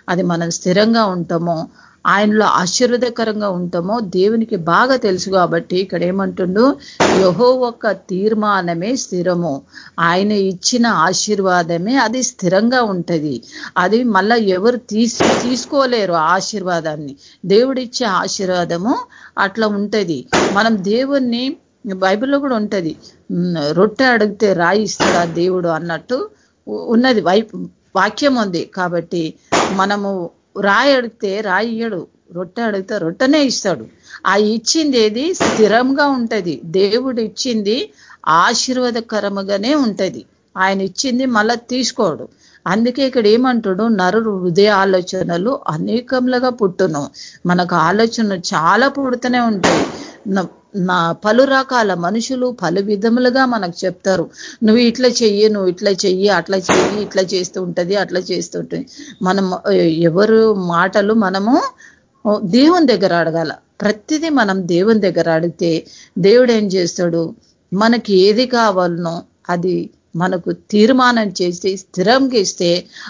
అది మనం స్థిరంగా ఉంటామో ఆయనలో ఆశీర్వదకరంగా ఉంటామో దేవునికి బాగా తెలుసు కాబట్టి ఇక్కడ ఏమంటుండు? యహో ఒక తీర్మానమే స్థిరము. ఆయన ఇచ్చిన ఆశీర్వాదమే అది స్థిరంగా ఉంటది. అది మళ్ళా ఎవరు తీసి తీసుకోలేరు ఆశీర్వాదాన్ని. దేవుడిచ్చే ఆశీర్వాదము అట్లా ఉంటది. మనం దేవుణ్ణి బైబిల్లో కూడా ఉంటది. రొట్టె అడిగితే రాయి ఇస్తాడా దేవుడు అన్నట్టు ఉన్నది. వై వాక్యం ఉంది కాబట్టి మనము రాయి అడిగితే రాయి ఇయ్యడు రొట్టె అడిగితే రొట్టెనే ఇస్తాడు. ఆ ఇచ్చింది ఏది స్థిరంగా ఉంటది. దేవుడు ఇచ్చింది ఆశీర్వాదకరముగానే ఉంటది. ఆయన ఇచ్చింది మళ్ళా తీసుకోడు. అందుకే ఇక్కడ ఏమంటాడు? నరుడు హృదయ ఆలోచనలు అనేకములుగా పుట్టును. మనకు ఆలోచనలు చాలా పుడుతూనే ఉంటాయి. నా పలు రకాల మనుషులు పలు విధములుగా మనకు చెప్తారు. నువ్వు ఇట్లా చెయ్యి నువ్వు ఇట్లా చెయ్యి అట్లా చెయ్యి ఇట్లా చేస్తూ ఉంటది అట్లా చేస్తూ ఉంటుంది. మనం ఎవరు మాటలు మనము దేవుని దగ్గర అడగాల. ప్రతిదీ మనం దేవుని దగ్గర అడిగితే దేవుడు ఏం చేస్తాడు? మనకి ఏది కావాలనో అది మనకు తీర్మానం చేసి స్థిరంగా ఇస్తే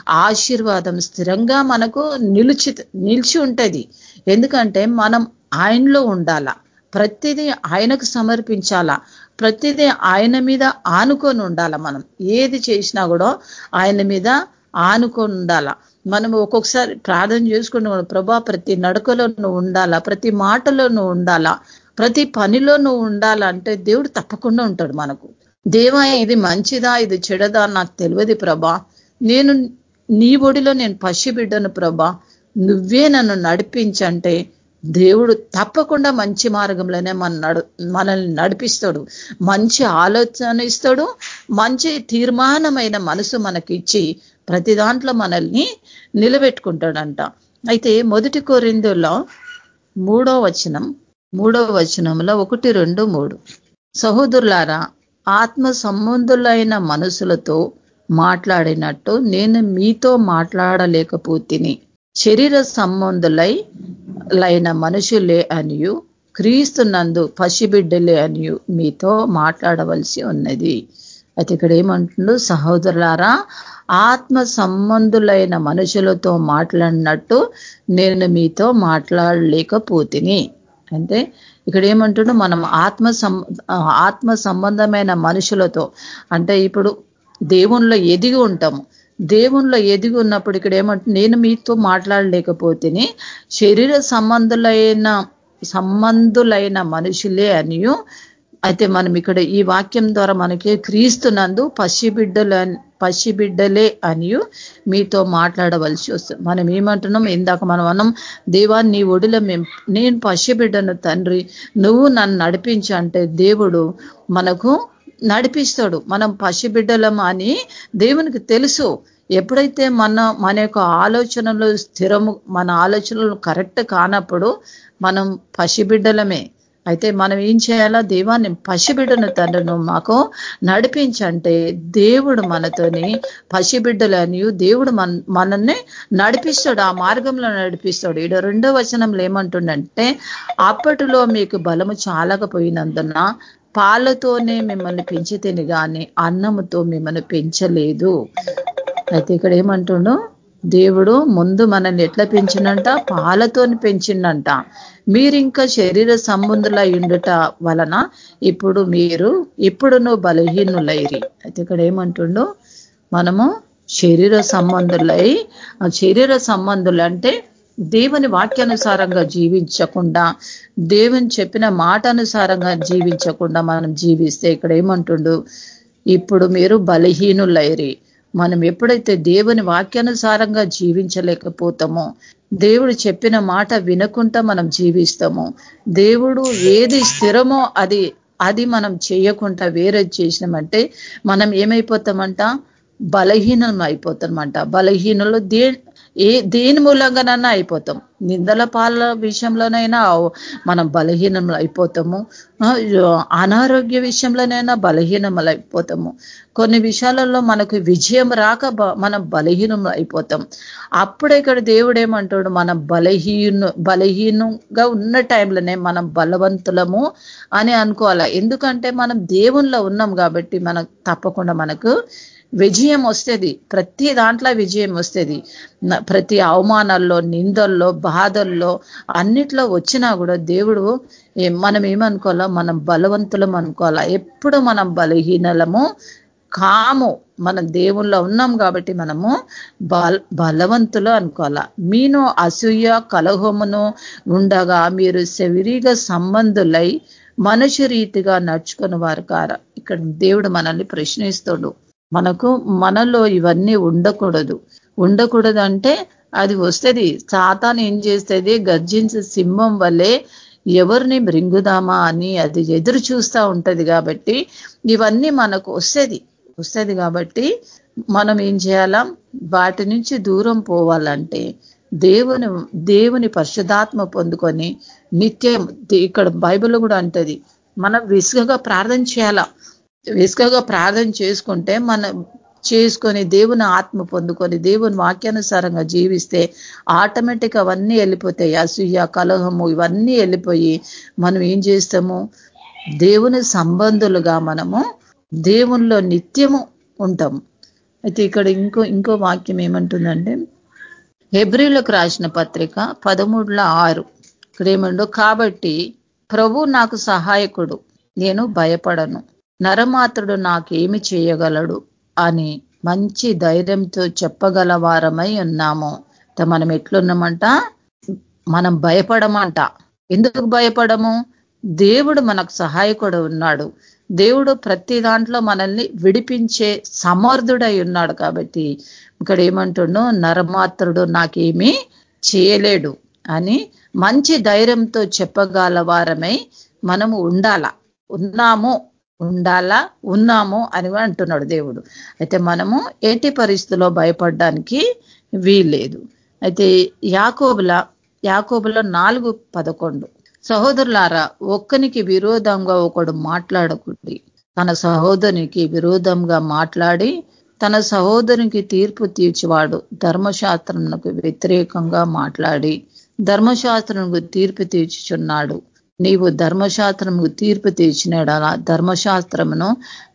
ఆశీర్వాదం స్థిరంగా మనకు నిలిచి నిలిచి ఉంటది. ఎందుకంటే మనం ఆయనలో ఉండాలా. ప్రతిదీ ఆయనకు సమర్పించాలా? ప్రతిదీ ఆయన మీద ఆనుకొని ఉండాల మనం? ఏది చేసినా కూడా ఆయన మీద ఆనుకొని ఉండాలా? మనం ఒక్కొక్కసారి ప్రార్థన చేసుకుంటూ ప్రభా ప్రతి నడకలో నువ్వు ఉండాలా? ప్రతి మాటలో నువ్వు ఉండాలా? ప్రతి పనిలో నువ్వు ఉండాలంటే దేవుడు తప్పకుండా ఉంటాడు మనకు. దేవా ఇది మంచిదా? ఇది చెడదా నాకు తెలియదు ప్రభా. నేను నీ ఒడిలో నేను పసిబిడ్డను ప్రభా. నువ్వే నన్ను నడిపించంటే దేవుడు తప్పకుండా మంచి మార్గంలోనే మన నడు మనల్ని నడిపిస్తాడు. మంచి ఆలోచన ఇస్తాడు. మంచి తీర్మానమైన మనసు మనకిచ్చి ప్రతి దాంట్లో మనల్ని నిలబెట్టుకుంటాడంట. అయితే మొదటి కోరిందులో మూడో వచనం మూడో వచనంలో ఒకటి రెండు మూడు. సహోదరులారా ఆత్మ సంబంధులైన మనసులతో మాట్లాడినట్టు నేను మీతో మాట్లాడలేకపోతిని. శరీర సంబంధులై లైన మనుషులే అనియు క్రీస్తు నందు పసిబిడ్డలే అనియు మీతో మాట్లాడవలసి ఉన్నది. అయితే ఇక్కడ ఏమంటుండు? సహోదరులారా ఆత్మ సంబంధులైన మనుషులతో మాట్లాడినట్టు నేను మీతో మాట్లాడలేకపోతిని. అంటే ఇక్కడ ఏమంటుండో? మనం ఆత్మ ఆత్మ సంబంధమైన మనుషులతో అంటే ఇప్పుడు దేవుణ్ణిలో ఎదిగి ఉంటాము. దేవుణ్ణిలో ఎదిగి ఉన్నప్పుడు ఇక్కడ ఏమంటుంది నేను మీతో మాట్లాడలేకపోతేనే శరీర సంబంధులైన సంబంధులైన మనుషులే అనియు. అయితే మనం ఇక్కడ ఈ వాక్యం ద్వారా మనకి క్రీస్తునందు పసిబిడ్డలు పసిబిడ్డలే అనియు మీతో మాట్లాడవలసి వస్తుంది. మనం ఏమంటున్నాం? ఇందాక మనం అన్నం దేవా నీ ఒడిలో మేము నేను పసిబిడ్డను తండ్రి. నువ్వు నన్ను నడిపించు అంటే దేవుడు మనకు నడిపిస్తాడు. మనం పసిబిడ్డలం అని దేవునికి తెలుసు. ఎప్పుడైతే మన మన యొక్క ఆలోచనలు స్థిరము మన ఆలోచనలు కరెక్ట్ కానప్పుడు మనం పసిబిడ్డలమే. అయితే మనం ఏం చేయాలా? దేవాన్ని పసిబిడ్డను తండ్రిను మాకు నడిపించంటే దేవుడు మనతోని పసిబిడ్డలని దేవుడు మన మనల్ని నడిపిస్తాడు. ఆ మార్గంలో నడిపిస్తాడు. ఈడ రెండో వచనంలో ఏమంటుండంటే అప్పటిలో మీకు బలము చాలకపోయినందున పాలతోనే మిమ్మల్ని పెంచితేని కానీ అన్నముతో మిమ్మల్ని పెంచలేదు. అయితే ఇక్కడ ఏమంటుండో? దేవుడు ముందు మనల్ని ఎట్లా పెంచిండంట పాలతోని పెంచిండంట మీరు ఇంకా శరీర సంబంధులై ఉండుట వలన ఇప్పుడు మీరు ఇప్పుడును బలహీనులైరి. అయితే ఇక్కడ ఏమంటుండో? మనము శరీర సంబంధులై శరీర సంబంధులు అంటే దేవుని వాక్యానుసారంగా జీవించకుండా దేవుని చెప్పిన మాట అనుసారంగా జీవించకుండా మనం జీవిస్తే ఇక్కడ ఏమంటుండు? ఇప్పుడు మీరు బలహీనులైరి. మనం ఎప్పుడైతే దేవుని వాక్యానుసారంగా జీవించలేకపోతామో దేవుడు చెప్పిన మాట వినకుండా మనం జీవిస్తామో దేవుడు ఏది స్థిరమో అది అది మనం చేయకుండా వేరే చేసినామంటే మనం ఏమైపోతామంట? బలహీనం అయిపోతామంట బలహీనలు దే ఏ దేని మూలంగానైనా అయిపోతాం. నిందల పాల విషయంలోనైనా మనం బలహీనం అయిపోతాము. అనారోగ్య విషయంలోనైనా బలహీనములు అయిపోతాము. కొన్ని విషయాలలో మనకు విజయం రాక మనం బలహీనం అయిపోతాం. అప్పుడే ఇక్కడ దేవుడు ఏమంటాడు మనం బలహీన బలహీనంగా ఉన్న టైంలోనే మనం బలవంతులము అని అనుకోవాలా. ఎందుకంటే మనం దేవుణ్ణిలో ఉన్నాం కాబట్టి మనకు తప్పకుండా మనకు విజయం వస్తుంది. ప్రతి దాంట్లో విజయం వస్తుంది. ప్రతి అవమానాల్లో నిందల్లో బాధల్లో అన్నిట్లో వచ్చినా కూడా దేవుడు మనం ఏమనుకోవాలా? మనం బలవంతులం అనుకోవాలా? ఎప్పుడు మనం బలహీనలము కాము మనం దేవుల్లో ఉన్నాం కాబట్టి మనము బల బలవంతులు అనుకోవాలా? మీను అసూయ కలహమును ఉండగా మీరు శరీర సంబంధులై మనుషు రీతిగా నడుచుకుని వారు కార? ఇక్కడ దేవుడు మనల్ని ప్రశ్నిస్తాడు. మనకు మనలో ఇవన్నీ ఉండకూడదు. ఉండకూడదు అంటే అది వస్తుంది. సాతాన్ ఏం చేస్తుంది? గర్జించే సింహం వల్లే ఎవరిని మృంగుదామా అని అది ఎదురు చూస్తూ ఉంటది కాబట్టి ఇవన్నీ మనకు వస్తుంది. వస్తుంది కాబట్టి మనం ఏం చేయాలా? వాటి నుంచి దూరం పోవాలంటే దేవుని దేవుని పరిశుధాత్మ పొందుకొని నిత్యం ఇక్కడ బైబిల్ కూడా అంటది. మనం విసుగగా ప్రార్థన చేయాలా? విసుగగా ప్రార్థన చేసుకుంటే మనం చేసుకొని దేవుని ఆత్మ పొందుకొని దేవుని వాక్యానుసారంగా జీవిస్తే ఆటోమేటిక్ అవన్నీ వెళ్ళిపోతాయి. అసూయ కలహము ఇవన్నీ వెళ్ళిపోయి మనం ఏం చేస్తాము? దేవుని సంబంధులుగా మనము దేవునిలో నిత్యము ఉంటాము. అయితే ఇక్కడ ఇంకో ఇంకో వాక్యం ఏమంటుందంటే హెబ్రిలకు రాసిన పత్రిక పదమూడులో ఆరు. ఇక్కడ కాబట్టి ప్రభు నాకు సహాయకుడు నేను భయపడను. నరమాత్రుడు నాకేమి చేయగలడు? అని మంచి ధైర్యంతో చెప్పగల వారమై ఉన్నాము మనం ఎట్లున్నామంట? మనం భయపడమంట. ఎందుకు భయపడము? దేవుడు మనకు సహాయకుడు ఉన్నాడు. దేవుడు ప్రతి దాంట్లో మనల్ని విడిపించే సమర్థుడై ఉన్నాడు కాబట్టి ఇక్కడ ఏమంటుండో నరమాత్రుడు నాకేమీ చేయలేడు అని మంచి ధైర్యంతో చెప్పగల వారమై మనము ఉండాల. ఉన్నాము. ఉండాలా? ఉన్నాము అని అంటున్నాడు దేవుడు. అయితే మనము ఏటి పరిస్థితిలో భయపడడానికి వీల్లేదు. అయితే యాకోబుల యాకోబులో నాలుగు పదకొండు. సహోదరులారా ఒక్కనికి విరోధంగా ఒకడు మాట్లాడకుండి తన సహోదరునికి విరోధంగా మాట్లాడి తన సహోదరునికి తీర్పు తీర్చివాడు ధర్మశాస్త్రంకు వ్యతిరేకంగా మాట్లాడి ధర్మశాస్త్రంకు తీర్పు తీర్చుచున్నాడు. నీవు ధర్మశాస్త్రము తీర్పు తీర్చినడలా ధర్మశాస్త్రమును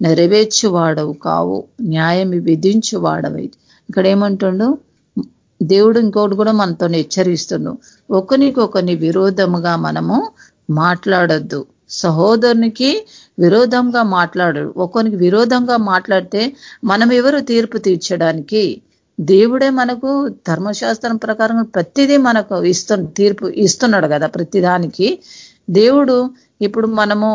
నెరవేర్చువాడవు కావు. న్యాయం విధించువాడవై. ఇక్కడ ఏమంటుండు? దేవుడు ఇంకోటి కూడా మనతో హెచ్చరిస్తుండు. ఒకరికొకరిని విరోధముగా మనము మాట్లాడొద్దు. సహోదరునికి విరోధంగా మాట్లాడడు ఒకరికి విరోధంగా మాట్లాడితే మనం ఎవరు తీర్పు తీర్చడానికి? దేవుడే మనకు ధర్మశాస్త్రం ప్రకారం ప్రతిదీ మనకు ఇస్తు తీర్పు ఇస్తున్నాడు కదా ప్రతిదానికి. దేవుడు ఇప్పుడు మనము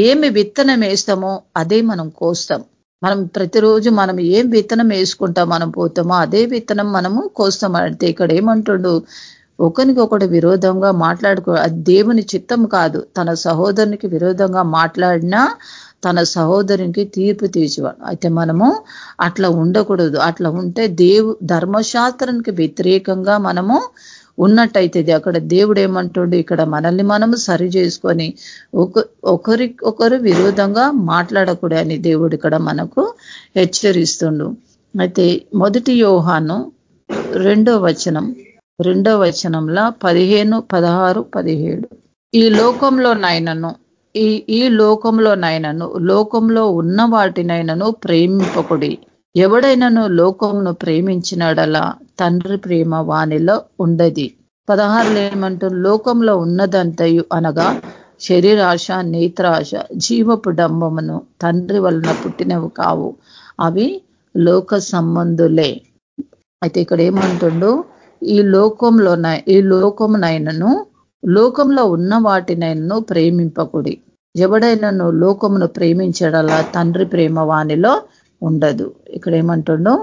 ఏమి విత్తనం వేస్తామో అదే మనం కోస్తాం. మనం ప్రతిరోజు మనం ఏం విత్తనం వేసుకుంటాం మనం పోతామో అదే విత్తనం మనము కోస్తాం. అంటే ఇక్కడ ఏమంటుండు? ఒకరికొకటి విరోధంగా మాట్లాడుకో అది దేవుని చిత్తం కాదు. తన సహోదరునికి విరోధంగా మాట్లాడినా తన సహోదరునికి తీర్పు తీర్చేవాడు. అయితే మనము అట్లా ఉండకూడదు. అట్లా ఉంటే దేవు ధర్మశాస్త్రానికి వ్యతిరేకంగా మనము ఉన్నట్టయితే అక్కడ దేవుడు ఏమంటుండు ఇక్కడ మనల్ని మనము సరి చేసుకొని ఒకరి ఒకరు విరోధంగా మాట్లాడకూడని దేవుడు ఇక్కడ మనకు హెచ్చరిస్తుండు. అయితే మొదటి యోహాను రెండో వచనం రెండో వచనంలో పదిహేను పదహారు పదిహేడు. ఈ లోకంలో నాయనను ఈ ఈ లోకంలో నాయనను లోకంలో ఉన్న వాటినైనను ప్రేమింపకుడి ఎవడైనాను లోకమును ప్రేమించినాడలా తండ్రి ప్రేమ వానిలో ఉండది. పదహారులు ఏమంటూ లోకంలో ఉన్నదంతయు అనగా శరీరాశ నేత్రాశ జీవపు డంబమును తండ్రి వలన పుట్టినవి కావు. అవి లోక సంబంధులే. అయితే ఇక్కడ ఏమంటుండో? ఈ లోకంలో ఈ లోకమునైనను లోకంలో ఉన్న వాటినైనను ప్రేమింపకుడి. ఎవడైనాను లోకమును ప్రేమించడలా తండ్రి ప్రేమ వానిలో ఉండదు. ఇక్కడ ఏమంటుండో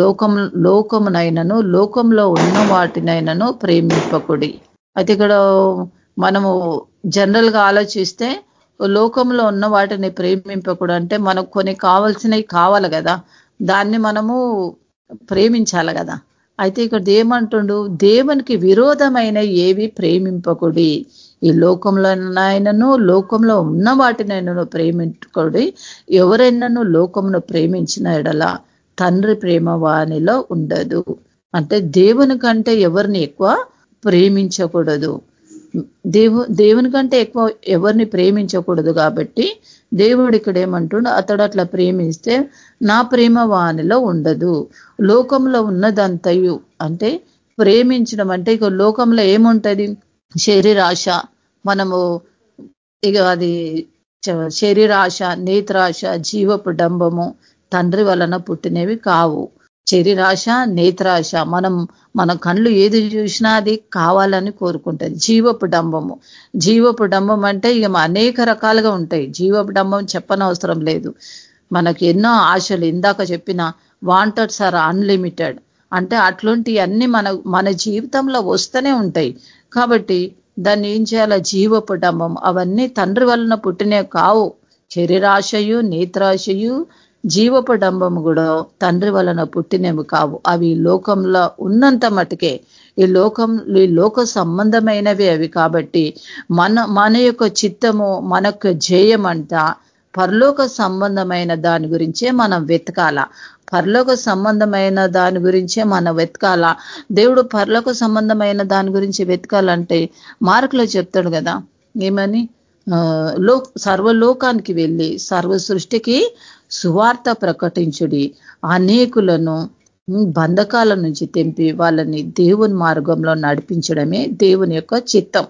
లోకం లోకమునైనను లోకంలో ఉన్న వాటినైనను ప్రేమింపకుడి. అయితే ఇక్కడ మనము జనరల్గా ఆలోచిస్తే లోకంలో ఉన్న వాటిని ప్రేమింపకుడు అంటే మనకు కొన్ని కావాల్సినవి కావాలి కదా. దాన్ని మనము ప్రేమించాలి కదా. అయితే ఇక్కడ ఏమంటుండు దేవునికి విరోధమైన ఏవి ప్రేమింపకుడి? ఈ లోకంలో నాయనను లోకంలో ఉన్న వాటినైనాను ప్రేమించుకోడి. ఎవరైనాను లోకమును ప్రేమించిన ఎడల తండ్రి ప్రేమ వానిలో ఉండదు. అంటే దేవుని కంటే ఎవరిని ఎక్కువ ప్రేమించకూడదు. దేవు దేవుని కంటే ఎక్కువ ఎవరిని ప్రేమించకూడదు కాబట్టి దేవుడు ఇక్కడ ఏమంటుండు? అతడు అట్లా ప్రేమిస్తే నా ప్రేమ వానిలో ఉండదు. లోకంలో ఉన్నదంతయు అంటే ప్రేమించడం అంటే ఇక లోకంలో ఏముంటది? శరీరాశ మనము ఇక అది శరీరాశ నేత్రాశ జీవపు డంబము తండ్రి వలన పుట్టినవి కావు. శరీరాశ నేత్రాశ మనం మన కళ్ళు ఏది చూసినా అది కావాలని కోరుకుంటుంది. జీవపు డంబము జీవపు డంబం అంటే ఇక అనేక రకాలుగా ఉంటాయి. జీవపు డంబం చెప్పనవసరం లేదు. మనకి ఎన్నో ఆశలు. ఇందాక చెప్పిన వాంటెడ్స్ ఆర్ అన్లిమిటెడ్. అంటే అట్లాంటివన్నీ మన మన జీవితంలో వస్తూనే ఉంటాయి. కాబట్టి దాన్ని ఏం చేయాల? జీవపు డంబం. అవన్నీ తండ్రి వలన పుట్టినే కావు. శరీరాశయు నేత్రాశయు జీవపు డంబము కూడా తండ్రి వలన పుట్టినవి కావు. అవి లోకంలో ఉన్నంత మటుకే. ఈ లోకం ఈ లోక సంబంధమైనవి అవి కాబట్టి మన మన యొక్క చిత్తము మనకు జయమంట పరలోక సంబంధమైన దాని గురించే మనం వెతకాల. పరలోక సంబంధమైన దాని గురించే మనం వెతకాల. దేవుడు పరలోక సంబంధమైన దాని గురించి వెతకాలంటే మార్కులో చెప్తాడు కదా. ఏమని? లో సర్వలోకానికి వెళ్ళి సర్వ సృష్టికి సువార్త ప్రకటించుడి. అనేకులను బంధకాల నుంచి తెంపి వాళ్ళని దేవుని మార్గంలో నడిపించడమే దేవుని యొక్క చిత్తం.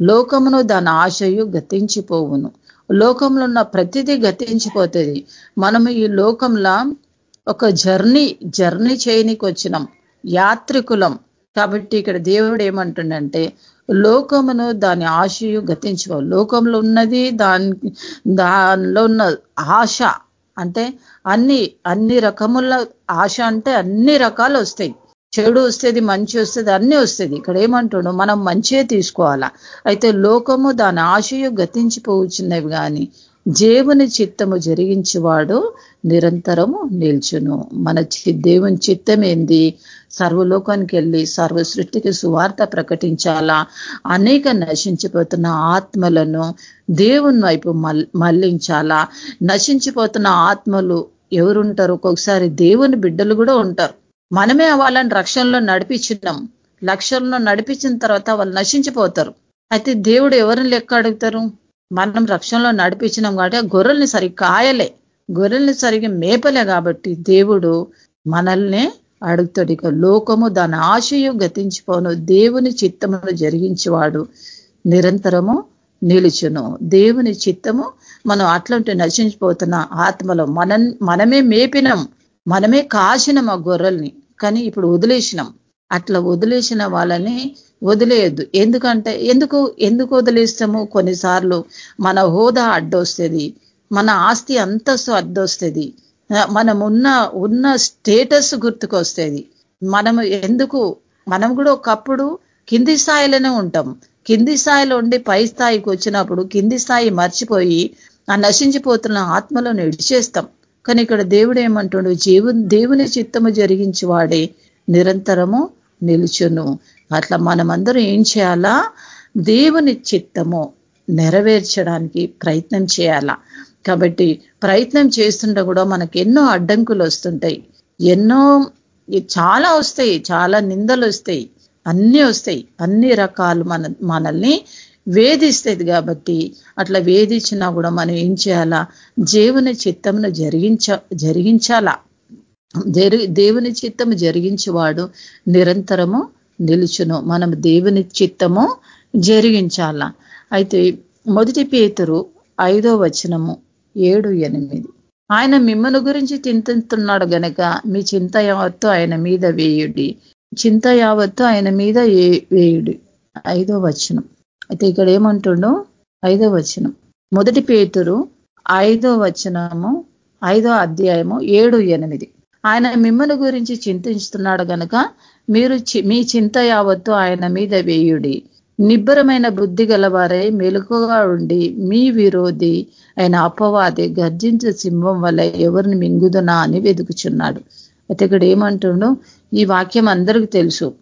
లోకమును దాని ఆశయు గతించిపోవును. లోకంలో ఉన్న ప్రతిదీ గతించిపోతుంది. మనము ఈ లోకంలో ఒక జర్నీ జర్నీ చేయనికి వచ్చినాం. యాత్రికులం. కాబట్టి ఇక్కడ దేవుడు ఏమంటుండంటే లోకమును దాని ఆశయు గతించుకో. లోకంలో ఉన్నది దాని దానిలో ఉన్న ఆశ. అంటే అన్ని అన్ని రకముల ఆశ అంటే అన్ని రకాలు వస్తాయి. చెడు వస్తుంది మంచి వస్తుంది అన్నీ వస్తుంది. ఇక్కడ ఏమంటుడు మనం మంచిగా తీసుకోవాలా. అయితే లోకము దాని ఆశయు గతించిపోవచ్చున్నవి కానీ దేవుని చిత్తము జరిగించేవాడు నిరంతరము నిల్చును. మన దేవుని చిత్తం ఏంది సర్వలోకానికి వెళ్ళి సర్వ సృష్టికి సువార్త ప్రకటించాలా? అనేక నశించిపోతున్న ఆత్మలను దేవుని వైపు మళ్ళించాలా? నశించిపోతున్న ఆత్మలు ఎవరుంటారు? ఒక్కొక్కసారి దేవుని బిడ్డలు కూడా ఉంటారు. మనమే వాళ్ళని రక్షణలో నడిపించినాం. లక్ష్యంలో నడిపించిన తర్వాత వాళ్ళు నశించిపోతారు. అయితే దేవుడు ఎవరిని లెక్క అడుగుతారు? మనం రక్షణలో నడిపించినాం కాబట్టి ఆ గొర్రెల్ని సరి కాయలే. గొర్రెల్ని సరిగ్గా మేపలే కాబట్టి దేవుడు మనల్నే అడుగుతాడు. ఇక లోకము దాని ఆశయం గతించిపోను. దేవుని చిత్తమును జరిగించేవాడు నిరంతరము నిలుచును. దేవుని చిత్తము మనం అట్లాంటి నశించిపోతున్న ఆత్మలో మనం మనమే మేపినాం. మనమే కాసినాం ఆ గొర్రెల్ని. కానీ ఇప్పుడు వదిలేసినాం. అట్లా వదిలేసిన వాళ్ళని వదిలేయద్దు. ఎందుకంటే ఎందుకు ఎందుకు వదిలేస్తాము? కొన్నిసార్లు మన హోదా అడ్డొస్తుంది. మన ఆస్తి అంతస్తు అడ్డొస్తుంది మనం ఉన్న ఉన్న స్టేటస్ గుర్తుకొస్తుంది. మనం ఎందుకు మనం కూడా ఒకప్పుడు కింది స్థాయిలోనే ఉంటాం. కింది స్థాయిలో ఉండి పై స్థాయికి వచ్చినప్పుడు కింది స్థాయి మర్చిపోయి ఆ నశించిపోతున్న ఆత్మలను ఇడిచేస్తాం కానీ ఇక్కడ దేవుడు ఏమంటాడు? జీవు దేవుని చిత్తము జరిగించి వాడే నిరంతరము నిలుచును. అట్లా మనమందరం ఏం చేయాలా? దేవుని చిత్తము నెరవేర్చడానికి ప్రయత్నం చేయాలా? కాబట్టి ప్రయత్నం చేస్తుంటే కూడా మనకు ఎన్నో అడ్డంకులు వస్తుంటాయి. ఎన్నో చాలా వస్తాయి చాలా నిందలు వస్తాయి అన్నీ వస్తాయి. అన్ని రకాలు మన మనల్ని వేధిస్తుంది కాబట్టి అట్లా వేధించినా కూడా మనం ఏం చేయాలా? దేవుని చిత్తమును జరిగించ జరిగించాలా? దేవుని చిత్తము జరిగించేవాడు నిరంతరము నిలుచును. మనం దేవుని చిత్తము జరిగించాల? అయితే మొదటి పేతురు ఐదో వచనము. ఏడు ఎనిమిది. ఆయన మిమ్మల్ని గురించి చింతిస్తున్నాడు గనక మీ చింత యావత్తు ఆయన మీద వేయుడి. చింత యావత్తు ఆయన మీద వేయుడి. ఐదో వచనం. అయితే ఇక్కడ ఏమంటుండో? ఐదో వచనం. మొదటి పేతురు ఐదో వచనము ఐదో అధ్యాయము ఏడు ఎనిమిది. ఆయన మిమ్మల్ని గురించి చింతిస్తున్నాడు గనక మీరు మీ చింత యావత్తు ఆయన మీద వేయుడి. నిబ్బరమైన బుద్ధి గలవారై మెలుకుగా ఉండి మీ విరోధి ఆయన అపవాది గర్జించే సింహం వల్ల ఎవరిని మింగుదునా అని వెతుకుచున్నాడు. అయితే ఇక్కడ ఏమంటుండో? ఈ వాక్యం అందరికీ తెలుసు.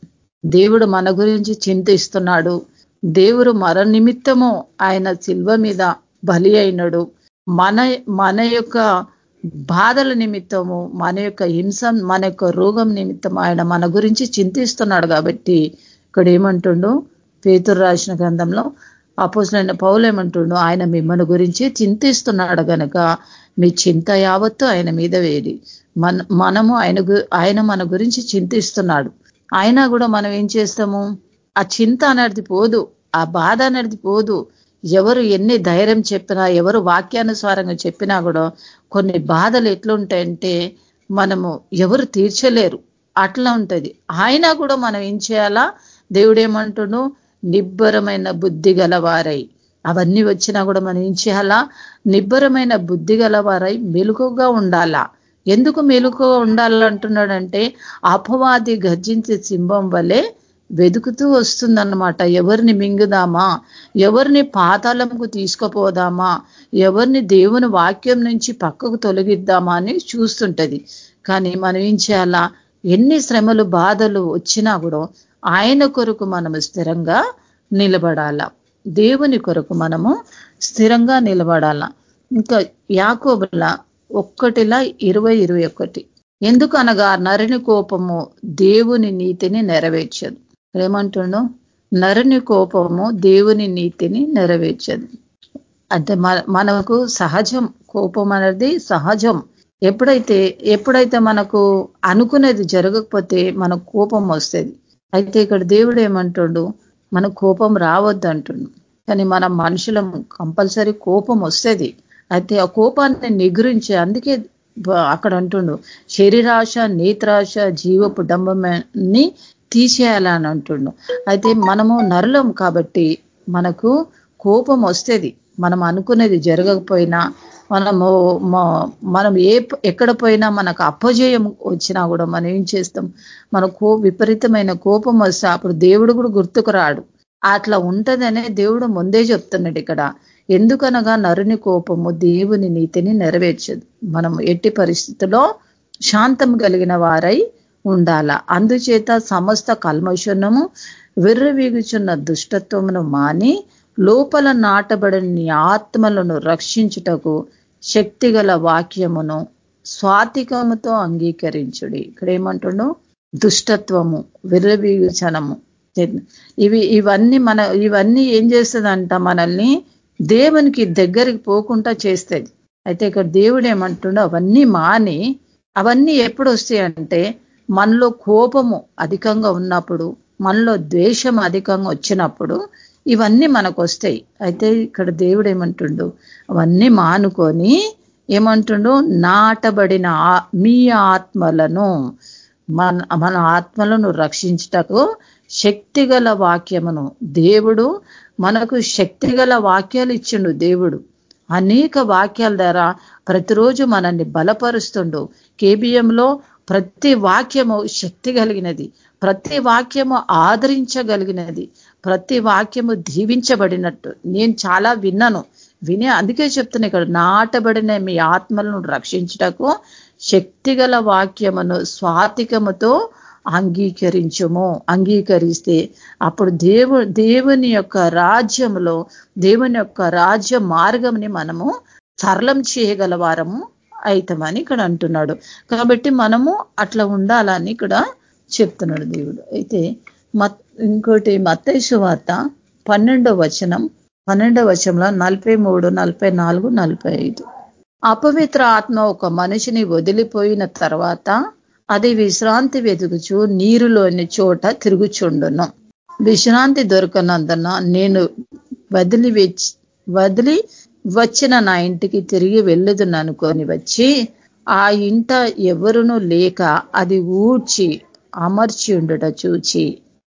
దేవుడు మన గురించి చింతిస్తున్నాడు. దేవుడు మర నిమిత్తము ఆయన శిల్వ మీద బలి అయినడు. మన మన యొక్క బాధల నిమిత్తము మన యొక్క హింస మన యొక్క రోగం నిమిత్తం ఆయన మన గురించి చింతిస్తున్నాడు కాబట్టి ఇక్కడ ఏమంటుండో? పేతురు రాసిన గ్రంథంలో అపోజులైన పౌలు ఏమంటుండో ఆయన మిమ్మల్ని గురించి చింతిస్తున్నాడు గనక మీ చింత యావత్తు ఆయన మీద వేడి. మన మనము ఆయన ఆయన మన గురించి చింతిస్తున్నాడు. అయినా కూడా మనం ఏం చేస్తాము? ఆ చింత అనేది పోదు ఆ బాధ అనేది పోదు. ఎవరు ఎన్ని ధైర్యం చెప్పినా ఎవరు వాక్యానుసారంగా చెప్పినా కూడా కొన్ని బాధలు ఎట్లుంటాయంటే మనము ఎవరు తీర్చలేరు. అట్లా ఉంటది. ఆయన కూడా మనం ఏం చేయాలా? దేవుడు ఏమంటును నిబ్బరమైన బుద్ధి గలవారై. అవన్నీ వచ్చినా కూడా మనం ఏం చేయాలా? నిబ్బరమైన బుద్ధి గలవారై మెలుకుగా ఉండాలా? ఎందుకు మెలుకుగా ఉండాలంటున్నాడంటే అపవాది గర్జించే సింహం వలె వెతుకుతూ వస్తుందన్నమాట. ఎవరిని మింగుదామా? ఎవరిని పాతాళంకు తీసుకుపోదామా? ఎవరిని దేవుని వాక్యం నుంచి పక్కకు తొలగిద్దామా అని చూస్తుంటది. కానీ మనం ఏం చేయాలా? ఎన్ని శ్రమలు బాధలు వచ్చినా కూడా ఆయన కొరకు మనము స్థిరంగా నిలబడాల? దేవుని కొరకు మనము స్థిరంగా నిలబడాల? ఇంకా యాకోబుల ఒక్కటిలా ఇరవై ఇరవై ఒకటి. ఎందుకనగా నరుని కోపము దేవుని నీతిని నెరవేర్చదు. ఏమంటుండో? నరుని కోపము దేవుని నీతిని నెరవేర్చదు. అంటే మనకు సహజం కోపం అనేది సహజం. ఎప్పుడైతే ఎప్పుడైతే మనకు అనుకునేది జరగకపోతే మనకు కోపం వస్తుంది. అయితే ఇక్కడ దేవుడు ఏమంటుండు? మన కోపం రావద్దు అంటుండు. కానీ మన మనుషులం కంపల్సరీ కోపం వస్తుంది. అయితే ఆ కోపాన్ని నిగురించి అందుకే అక్కడ అంటుండు శరీరాశ నేత్రాశ జీవపు డంబమని తీసేయాలని అంటుండు. అయితే మనము నరులం కాబట్టి మనకు కోపం వస్తుంది. మనం అనుకునేది జరగకపోయినా మనము మనం ఏ ఎక్కడ పోయినా మనకు అపజయం వచ్చినా కూడా మనం ఏం చేస్తాం? మనకు విపరీతమైన కోపం వస్తే అప్పుడు దేవుడు కూడా గుర్తుకు రాడు. అట్లా ఉంటదనే దేవుడు ముందే చెప్తున్నాడు ఇక్కడ. ఎందుకనగా నరుని కోపము దేవుని నీతిని నెరవేర్చదు. మనం ఎట్టి పరిస్థితుల్లో శాంతం కలిగిన వారై ఉండాల. అందుచేత సమస్త కల్మషణము విర్రవీగుచున్న దుష్టత్వమును మాని లోపల నాటబడిన ఆత్మలను రక్షించుటకు శక్తిగల వాక్యమును స్వాతికముతో అంగీకరించుడి. ఇక్కడ ఏమంటుండో దుష్టత్వము విర్రవీగుచనము. ఇవి ఇవన్నీ మన ఇవన్నీ ఏం చేస్తుందంట మనల్ని దేవునికి దగ్గరికి పోకుండా చేస్తుంది అయితే ఇక్కడ దేవుడు ఏమంటుండో? అవన్నీ మాని అవన్నీ ఎప్పుడు వస్తాయంటే మనలో కోపము అధికంగా ఉన్నప్పుడు మనలో ద్వేషం అధికంగా వచ్చినప్పుడు ఇవన్నీ మనకు వస్తాయి అయితే ఇక్కడ దేవుడు ఏమంటుండు అవన్నీ మానుకొని ఏమంటుండు? నాటబడిన మీ ఆత్మలను మన మన ఆత్మలను రక్షించుటకు శక్తిగల వాక్యమును దేవుడు మనకు శక్తిగల వాక్యాలు ఇచ్చిండు దేవుడు. అనేక వాక్యాల ద్వారా ప్రతిరోజు మనల్ని బలపరుస్తుండు. కేబిఎంలో ప్రతి వాక్యము శక్తి కలిగినది. ప్రతి వాక్యము ఆదరించగలిగినది. ప్రతి వాక్యము దీవించబడినట్టు. నేను చాలా విన్నాను. వినే అందుకే చెప్తున్నా ఇక్కడ నాటబడిన మీ ఆత్మలను రక్షించుటకు శక్తిగల వాక్యమును స్వాతికముతో అంగీకరించము. అంగీకరిస్తే అప్పుడు దేవు దేవుని యొక్క రాజ్యంలో దేవుని యొక్క రాజ్య మార్గంని మనము సరళం చేయగల వారము అవుతామని ఇక్కడ అంటున్నాడు. కాబట్టి మనము అట్లా ఉండాలని ఇక్కడ చెప్తున్నాడు దేవుడు. అయితే మత్ ఇంకోటి మత్తైసు వార్త పన్నెండో వచనం పన్నెండో వచనంలో నలభై మూడు నలభై నాలుగు నలభై ఐదు. అపవిత్ర ఆత్మ ఒక మనిషిని వదిలిపోయిన తర్వాత అది విశ్రాంతి వెతుకుచు నీరులోని చోట తిరుగుచుండును. విశ్రాంతి దొరకనందున నేను వదిలి వదిలి వచ్చిన నా ఇంటికి తిరిగి వెళ్ళదును అనుకొని వచ్చి ఆ ఇంట ఎవరునూ లేక అది ఊడ్చి అమర్చి ఉండట చూచి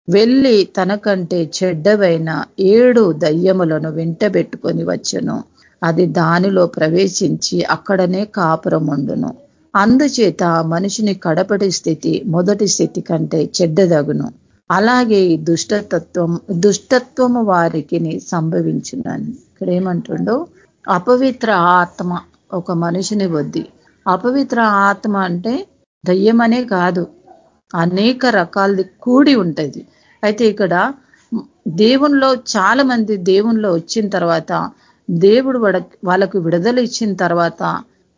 వెళ్ళి తనకంటే చెడ్డవైన ఏడు దయ్యములను వెంటబెట్టుకొని వచ్చను. అది దానిలో ప్రవేశించి అక్కడనే కాపురం ఉండును అందుచేత మనిషిని కడపటి స్థితి మొదటి స్థితి కంటే చెడ్డదగును. అలాగే ఈ దుష్టతత్వం దుష్టత్వము వారికి సంభవించున్నాను ఇక్కడ ఏమంటుండో అపవిత్ర ఆత్మ ఒక మనిషిని వద్ది అపవిత్ర ఆత్మ అంటే దయ్యమనే కాదు అనేక రకాలది కూడి ఉంటుంది. అయితే ఇక్కడ దేవుణ్ణిలో చాలా మంది దేవుణ్ణిలో వచ్చిన తర్వాత దేవుడు వాళ్ళకు విడుదల ఇచ్చిన తర్వాత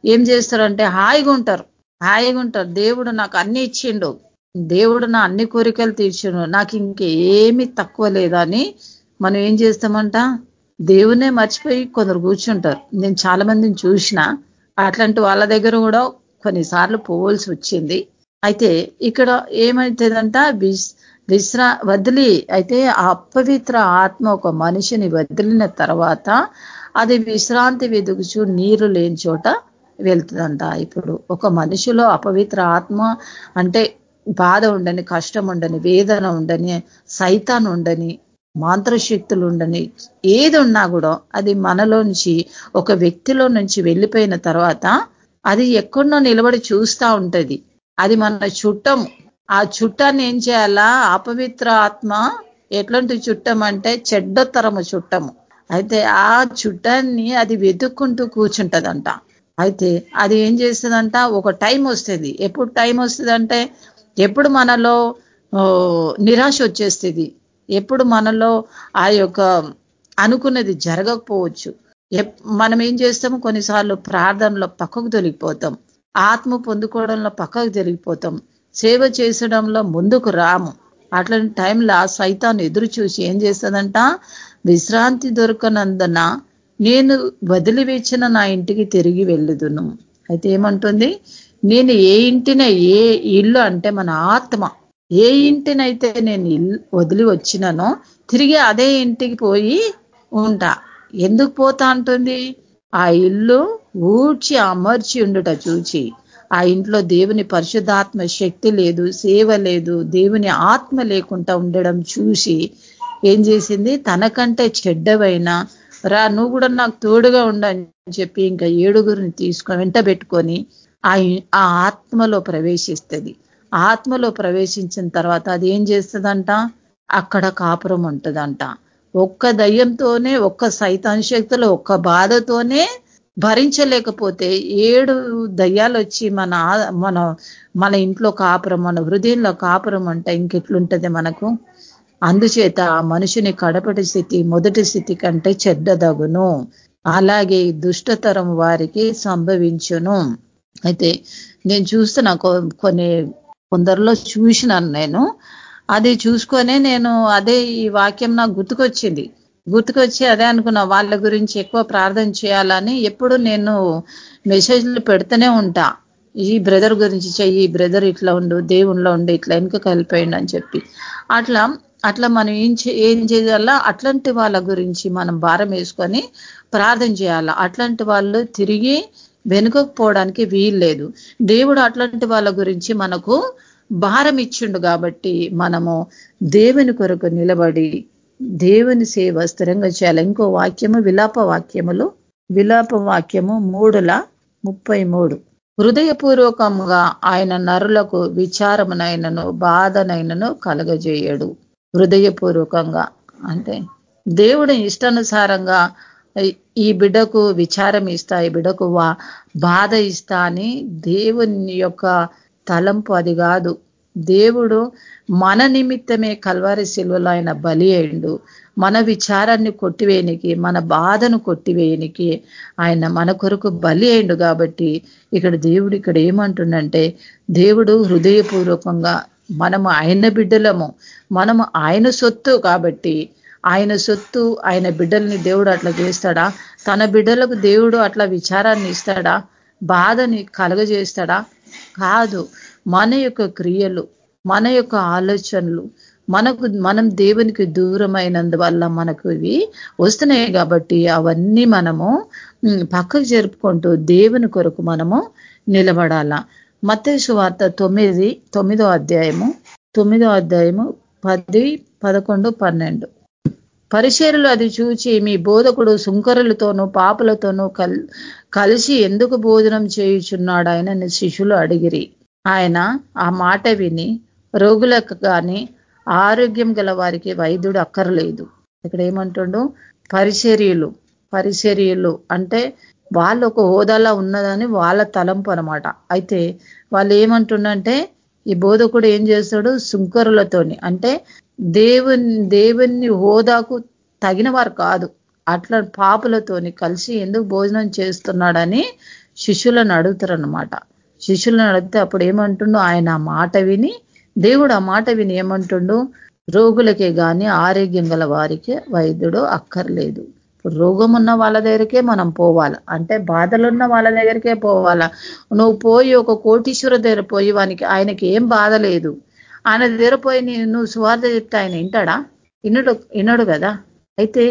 ఏం చేస్తారంటే హాయిగా ఉంటారు. హాయిగా ఉంటారు. దేవుడు నాకు అన్ని ఇచ్చిండు. దేవుడు నా అన్ని కోరికలు తీర్చిండు. నాకు ఇంకేమి తక్కువ లేదని మనం ఏం చేస్తామంట? దేవునే మర్చిపోయి కొందరు కూర్చుంటారు. నేను చాలా మందిని చూసిన అట్లాంటి వాళ్ళ దగ్గర కూడా కొన్నిసార్లు పోవాల్సి వచ్చింది. అయితే ఇక్కడ ఏమైతుందంట? విశ్రా వదిలి అయితే ఆ అపవిత్ర ఆత్మ ఒక మనిషిని వదిలిన తర్వాత అది విశ్రాంతి వెదుగుచు నీరు లేని చోట వెళ్తుందంట. ఇప్పుడు ఒక మనిషిలో అపవిత్ర ఆత్మ అంటే బాధ ఉండని కష్టం ఉండని వేదన ఉండని సైతాన్ ఉండని మాంత్రశక్తులు ఉండని ఏది ఉన్నా కూడా అది మనలో నుంచి ఒక వ్యక్తిలో నుంచి వెళ్ళిపోయిన తర్వాత అది ఎక్కడో నిలబడి చూస్తూ ఉంటది. అది మన చుట్టం ఆ చుట్టాన్ని ఏం చేయాలా? అపవిత్ర ఆత్మ ఎట్లాంటి చుట్టం అంటే చెడ్డతరము చుట్టము. అయితే ఆ చుట్టాన్ని అది వెతుక్కుంటూ కూర్చుంటదంట. అయితే అది ఏం చేస్తుందంట? ఒక టైం వస్తుంది. ఎప్పుడు టైం వస్తుందంటే ఎప్పుడు మనలో నిరాశ వచ్చేస్తుంది. ఎప్పుడు మనలో ఆ యొక్క అనుకున్నది జరగకపోవచ్చు. మనం ఏం చేస్తాము? కొన్నిసార్లు ప్రార్థనలో పక్కకు తొలగిపోతాం. ఆత్మ పొందుకోవడంలో పక్కకు జరిగిపోతాం సేవ చేసడంలో ముందుకు రాము. అట్లాంటి టైంలో సైతాన్ని ఎదురు చూసి ఏం చేస్తుందంట? విశ్రాంతి దొరకనందున నేను వదిలివేచిన నా ఇంటికి తిరిగి వెళ్ళుదును. అయితే ఏమంటుంది? నేను ఏ ఇంటిన ఏ ఇల్లు అంటే మన ఆత్మ. ఏ ఇంటినైతే నేను ఇల్లు వదిలి వచ్చినానో తిరిగి అదే ఇంటికి పోయి ఉంటా. ఎందుకు పోతా అంటుంది? ఆ ఇల్లు ఊడ్చి అమర్చి ఉండుట చూచి. ఆ ఇంట్లో దేవుని పరిశుద్ధాత్మ శక్తి లేదు సేవ లేదు దేవుని ఆత్మ లేకుండా ఉండడం చూసి ఏం చేసింది? తనకంటే చెడ్డవైన రా నువ్వు కూడా నాకు తోడుగా ఉండని చెప్పి ఇంకా ఏడుగురిని తీసుకొని వెంట పెట్టుకొని ఆ ఆత్మలో ప్రవేశిస్తుంది. ఆత్మలో ప్రవేశించిన తర్వాత అది ఏం చేస్తుందంట? అక్కడ కాపురం ఉంటుందంట. ఒక్క దయ్యంతోనే ఒక్క సైతాన్ శక్తులు ఒక్క బాధతోనే భరించలేకపోతే ఏడు దయ్యాలు వచ్చి మన మన మన ఇంట్లో కాపురం మన హృదయంలో కాపురం అంటే ఇంకెట్లుంటది మనకు? అందుచేత ఆ మనిషిని కడపటి స్థితి మొదటి స్థితి కంటే చెడ్డదగును. అలాగే దుష్టతరం వారికి సంభవించును. అయితే నేను చూస్తున్న కొన్ని కొందరిలో చూసినాను నేను. అది చూసుకొనే నేను అదే ఈ వాక్యం నాకు గుర్తుకొచ్చింది. గుర్తుకొచ్చి అదే అనుకున్నా వాళ్ళ గురించి ఎక్కువ ప్రార్థన చేయాలని ఎప్పుడు నేను మెసేజ్లు పెడుతూనే ఉంటా. ఈ బ్రదర్ గురించి చెయ్యి ఈ బ్రదర్ ఇట్లా ఉండు దేవుణ్ణిలో ఉండు ఇట్లా వెనుక కలిపోయిండు అని చెప్పి. అట్లా అట్లా మనం ఏం ఏం చేయాలా? అట్లాంటి వాళ్ళ గురించి మనం భారం వేసుకొని ప్రార్థన చేయాలా? అట్లాంటి వాళ్ళు తిరిగి వెనుకపోవడానికి వీల్లేదు దేవుడు అట్లాంటి వాళ్ళ గురించి మనకు భారం ఇచ్చిండు కాబట్టి మనము దేవుని కొరకు నిలబడి దేవుని సేవ స్థిరంగా చేయాలి. ఇంకో వాక్యము విలాప వాక్యములు. విలాప వాక్యము మూడుల ముప్పై మూడు. హృదయపూర్వకంగా ఆయన నరులకు విచారమునైనను బాధనైనను కలగజేయడు. హృదయపూర్వకంగా అంటే దేవుడి ఇష్టానుసారంగా ఈ బిడ్డకు విచారం ఇస్తా ఈ బిడ్డకు బాధ ఇస్తా అని దేవుని యొక్క తలంపు అది కాదు. దేవుడు మన నిమిత్తమే కల్వారి శిల్వలో ఆయన బలి అయిండు మన విచారాన్ని కొట్టివేయనికి మన బాధను కొట్టివేయనికి ఆయన మన కొరకు బలి అయిండు కాబట్టి ఇక్కడ దేవుడు ఇక్కడ ఏమంటుండంటే దేవుడు హృదయపూర్వకంగా మనము ఆయన బిడ్డలము మనము ఆయన సొత్తు కాబట్టి ఆయన సొత్తు ఆయన బిడ్డల్ని దేవుడు అట్లా చేస్తాడా? తన బిడ్డలకు దేవుడు అట్లా విచారాన్ని ఇస్తాడా? బాధని కలుగజేస్తాడా? కాదు. మన యొక్క క్రియలు మన యొక్క ఆలోచనలు మనకు మనం దేవునికి దూరమైనందువల్ల మనకు ఇవి వస్తున్నాయి కాబట్టి అవన్నీ మనము పక్కకు జరుపుకుంటూ దేవుని కొరకు మనము నిలబడాల. మత్స్సు వార్త తొమ్మిది తొమ్మిదో అధ్యాయము తొమ్మిదో అధ్యాయము పది పదకొండు పన్నెండు. పరిశీరులు అది చూచి మీ బోధకుడు సుంకరులతోనూ పాపలతోనూ కల్ కలిసి ఎందుకు భోజనం చేయుచున్నాడు? ఆయన శిష్యులు అడిగిరి. ఆయన ఆ మాట విని రోగులకు కానీ ఆరోగ్యం గల వారికి వైద్యుడు అక్కర్లేదు. ఇక్కడ ఏమంటుండు? పరిచర్యులు పరిచర్యులు అంటే వాళ్ళు ఒక హోదాలో ఉన్నదని వాళ్ళ తలంపు అనమాట అయితే వాళ్ళు ఏమంటుండంటే ఈ బోధకుడు ఏం చేస్తాడు? సుంకరులతోని అంటే దేవుని దేవుని హోదాకు తగిన వారు కాదు. అట్లా పాపులతోని కలిసి ఎందుకు భోజనం చేస్తున్నాడని శిష్యులను అడుగుతారనమాట శిష్యులను అడిగితే అప్పుడు ఏమంటుండో ఆయన ఆ మాట విని దేవుడు ఆ మాట విని ఏమంటుండు రోగులకే కానీ ఆరోగ్యం గల వారికి వైద్యుడు అక్కర్లేదు. ఇప్పుడు రోగం ఉన్న వాళ్ళ దగ్గరికే మనం పోవాలి. అంటే బాధలున్న వాళ్ళ దగ్గరికే పోవాలా. నువ్వు పోయి ఒక కోటీశ్వర దగ్గర పోయి వానికి ఆయనకి ఏం బాధ లేదు. ఆయన దగ్గర పోయి నువ్వు సువార్త చెప్తే ఆయన వింటాడా? వినడు వినడు కదా. అయితే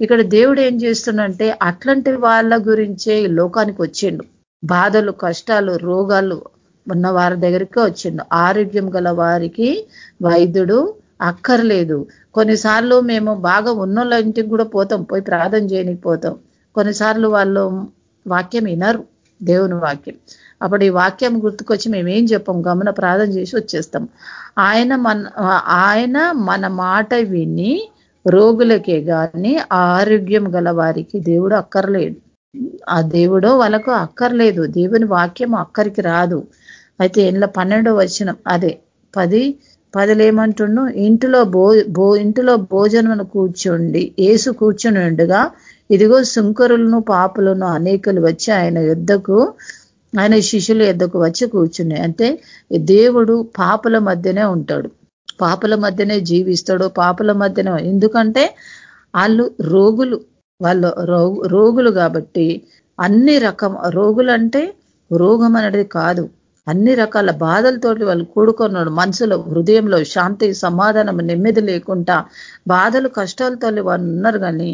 ఇక్కడ దేవుడు ఏం చేస్తుండంటే అట్లాంటి వాళ్ళ గురించే ఈ లోకానికి వచ్చిండు. బాధలు కష్టాలు రోగాలు ఉన్న వారి దగ్గరికి వచ్చిండు. ఆరోగ్యం గల వారికి వైద్యుడు అక్కర్లేదు. కొన్నిసార్లు మేము బాగా ఉన్నోళ్ళ ఇంటికి కూడా పోతాం పోయి ప్రార్థన చేయనికి పోతాం. కొన్నిసార్లు వాళ్ళు వాక్యం వినరు దేవుని వాక్యం. అప్పుడు ఈ వాక్యం గుర్తుకొచ్చి మేమేం చెప్పాం? గమన ప్రార్థన చేసి వచ్చేస్తాం. ఆయన మన ఆయన మన మాట విని రోగులకే కానీ ఆరోగ్యం గల వారికి దేవుడు అక్కర్లేడు ఆ దేవుడో వాళ్ళకు అక్కర్లేదు. దేవుని వాక్యం అక్కరికి రాదు. అయితే ఇంట్లో పన్నెండో వచ్చిన అదే పది పదిలు ఏమంటుండు ఇంటిలో భో భో ఇంటిలో భోజనం కూర్చోండి ఏసు కూర్చొని ఉండగా ఇదిగో సుంకరులను పాపులను అనేకలు వచ్చి ఆయన యుద్ధకు ఆయన శిష్యుల యుద్ధకు వచ్చి కూర్చున్నాయి అంటే దేవుడు పాపుల మధ్యనే ఉంటాడు. పాపుల మధ్యనే జీవిస్తాడు పాపుల మధ్యనే ఎందుకంటే వాళ్ళు రోగులు. వాళ్ళు రోగులు కాబట్టి అన్ని రకం రోగులు అంటే రోగం అనేది కాదు. అన్ని రకాల బాధలతోటి వాళ్ళు కూడుకున్నాడు. మనసులో హృదయంలో శాంతి సమాధానం నెమ్మది లేకుండా బాధలు కష్టాలతో వాళ్ళు ఉన్నారు కానీ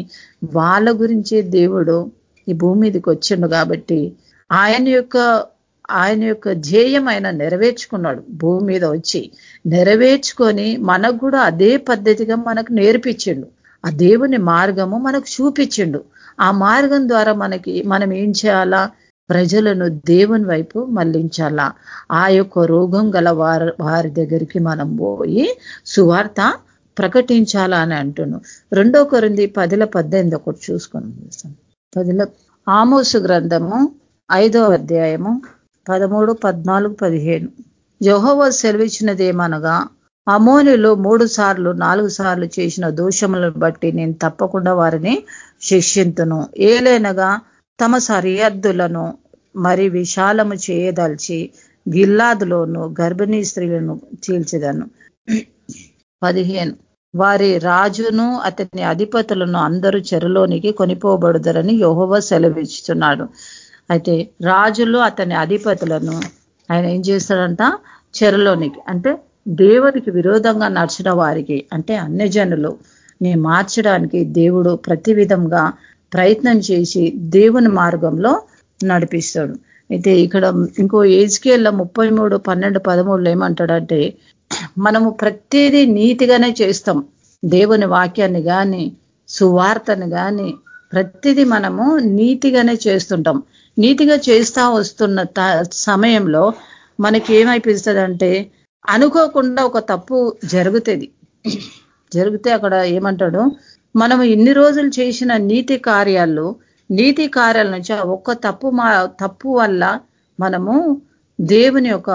వాళ్ళ గురించి దేవుడు ఈ భూమి మీదకి వచ్చిండు కాబట్టి ఆయన యొక్క ఆయన యొక్క ధ్యేయం ఆయన నెరవేర్చుకున్నాడు భూమి మీద వచ్చి. నెరవేర్చుకొని మనకు కూడా అదే పద్ధతిగా మనకు నేర్పించిండు. ఆ దేవుని మార్గము మనకు చూపించిండు. ఆ మార్గం ద్వారా మనకి మనం ఏం చేయాలా? ప్రజలను దేవుని వైపు మళ్ళించాలా ఆ యొక్క రోగం గల వారి వారి దగ్గరికి మనం పోయి సువార్త ప్రకటించాలా అని అంటున్నాం. రెండో కొరింది పదిల పద్దెనిమిది ఒకటి చూసుకొని పదిల ఆమోసు గ్రంథము ఐదో అధ్యాయము పదమూడు పద్నాలుగు పదిహేను. యహోవ సెలవిచ్చినదేమనగా అమోనిలో మూడు సార్లు నాలుగు సార్లు చేసిన దోషములను బట్టి నేను తప్పకుండా వారిని శిక్షింతును. ఏలైనగా తమ సరిహద్దులను మరి విశాలము చేయదలిచి గిల్లాదులోను గర్భిణీ స్త్రీలను చీల్చదను. పదిహేను. వారి రాజును అతని అధిపతులను అందరూ చెరలోనికి కొనిపోబడుదరని యోహోవ సెలవిస్తున్నాడు అయితే రాజులు అతని అధిపతులను ఆయన ఏం చేస్తాడంట? చెరలోనికి. అంటే దేవునికి విరోధంగా నడిచిన వారికి అంటే అన్యజనులు నీ మార్చడానికి దేవుడు ప్రతి విధంగా ప్రయత్నం చేసి దేవుని మార్గంలో నడిపిస్తాడు. అయితే ఇక్కడ ఇంకో ఏజ్కేళ్ళ ముప్పై మూడు పన్నెండు పదమూడులో ఏమంటాడంటే మనము ప్రతిదీ నీతిగానే చేస్తాం. దేవుని వాక్యాన్ని కానీ సువార్తను కానీ ప్రతిదీ మనము నీతిగానే చేస్తుంటాం. నీతిగా చేస్తా వస్తున్న సమయంలో మనకి ఏమైపిస్తుంది అంటే అనుకోకుండా ఒక తప్పు జరుగుతుంది. జరిగితే అక్కడ ఏమంటాడు? మనం ఇన్ని రోజులు చేసిన నీతి కార్యాలు నీతి కార్యాల నుంచి ఒక్క తప్పు మా తప్పు వల్ల మనము దేవుని యొక్క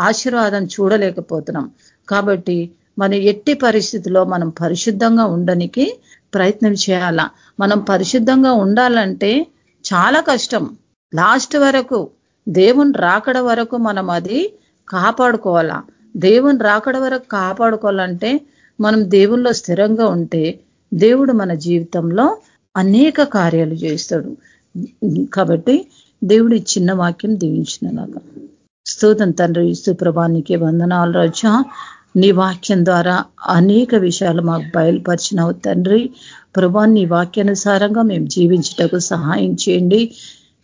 ఆశీర్వాదం చూడలేకపోతున్నాం. కాబట్టి మన ఎట్టి పరిస్థితిలో మనం పరిశుద్ధంగా ఉండనికి ప్రయత్నం చేయాలా. మనం పరిశుద్ధంగా ఉండాలంటే చాలా కష్టం. లాస్ట్ వరకు దేవుని రాకడ వరకు మనం అది కాపాడుకోవాలా. దేవుని రాకడ వరకు కాపాడుకోవాలంటే మనం దేవుల్లో స్థిరంగా ఉంటే దేవుడు మన జీవితంలో అనేక కార్యాలు చేస్తాడు. కాబట్టి దేవుడి చిన్న వాక్యం దీవించినలాగా. స్తోతం తండ్రి సుప్రభానికి వందనాలు రోజా. నీ వాక్యం ద్వారా అనేక విషయాలు మాకు బయలుపరిచినావు తండ్రి. ప్రభా నీ వాక్యానుసారంగా మేము జీవించటకు సహాయం చేయండి.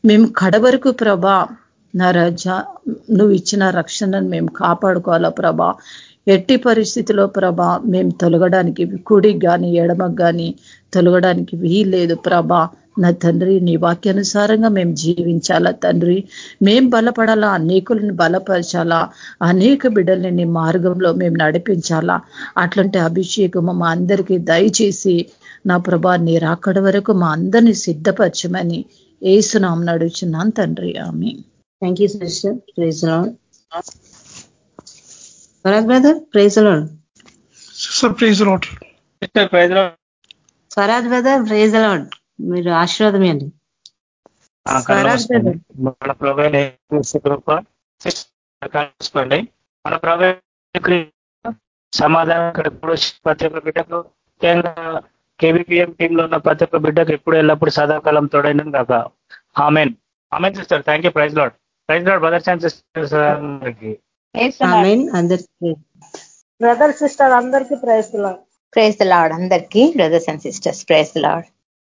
మేము కడవరకు ప్రభా నా రాజా నువ్వు ఇచ్చిన రక్షణను మేము కాపాడుకోవాలా ప్రభా. ఎట్టి పరిస్థితిలో ప్రభా మేము తొలగడానికి కుడికి కానీ ఎడమకు కానీ తొలగడానికి వీల్లేదు ప్రభా. నా తండ్రి నీ వాక్యానుసారంగా మేము జీవించాలా తండ్రి. మేం బలపడాలా అనేకులను బలపరచాలా అనేక బిడ్డల్ని నీ మార్గంలో మేము నడిపించాలా. అట్లాంటి అభిషేకము మా అందరికీ దయచేసి నా ప్రభా నీ రాకడ వరకు మా అందరినీ సిద్ధపరచమని ఏసునాం నడుచున్నాను తండ్రి. ఆమె thank you sister praise lord brother praise lord sister praise lord praise Swaraj brother praise lord మీరు ఆశీర్వాదమే అండి స్వరాజ్ బ్రదర్ మన ప్రభావండి మన ప్రభావం సమాధానం ఇక్కడ ఎప్పుడు ప్రతి ఒక్క బిడ్డకు ముఖ్యంగా కేబిపిఎం టీమ్లో ఉన్న ప్రతి ఒక్క బిడ్డకు ఎప్పుడు ఎల్లప్పుడు సదాకాలం తోడైన కాక amen. Amen sister thank you praise lord praise lord brothers and sisters అందరికి. అందరికీ. బ్రదర్ సిస్టర్ అందరికీ ప్రైజ్ ప్రైజ్ లాడ్ అందరికీ. Brothers and sisters praise lord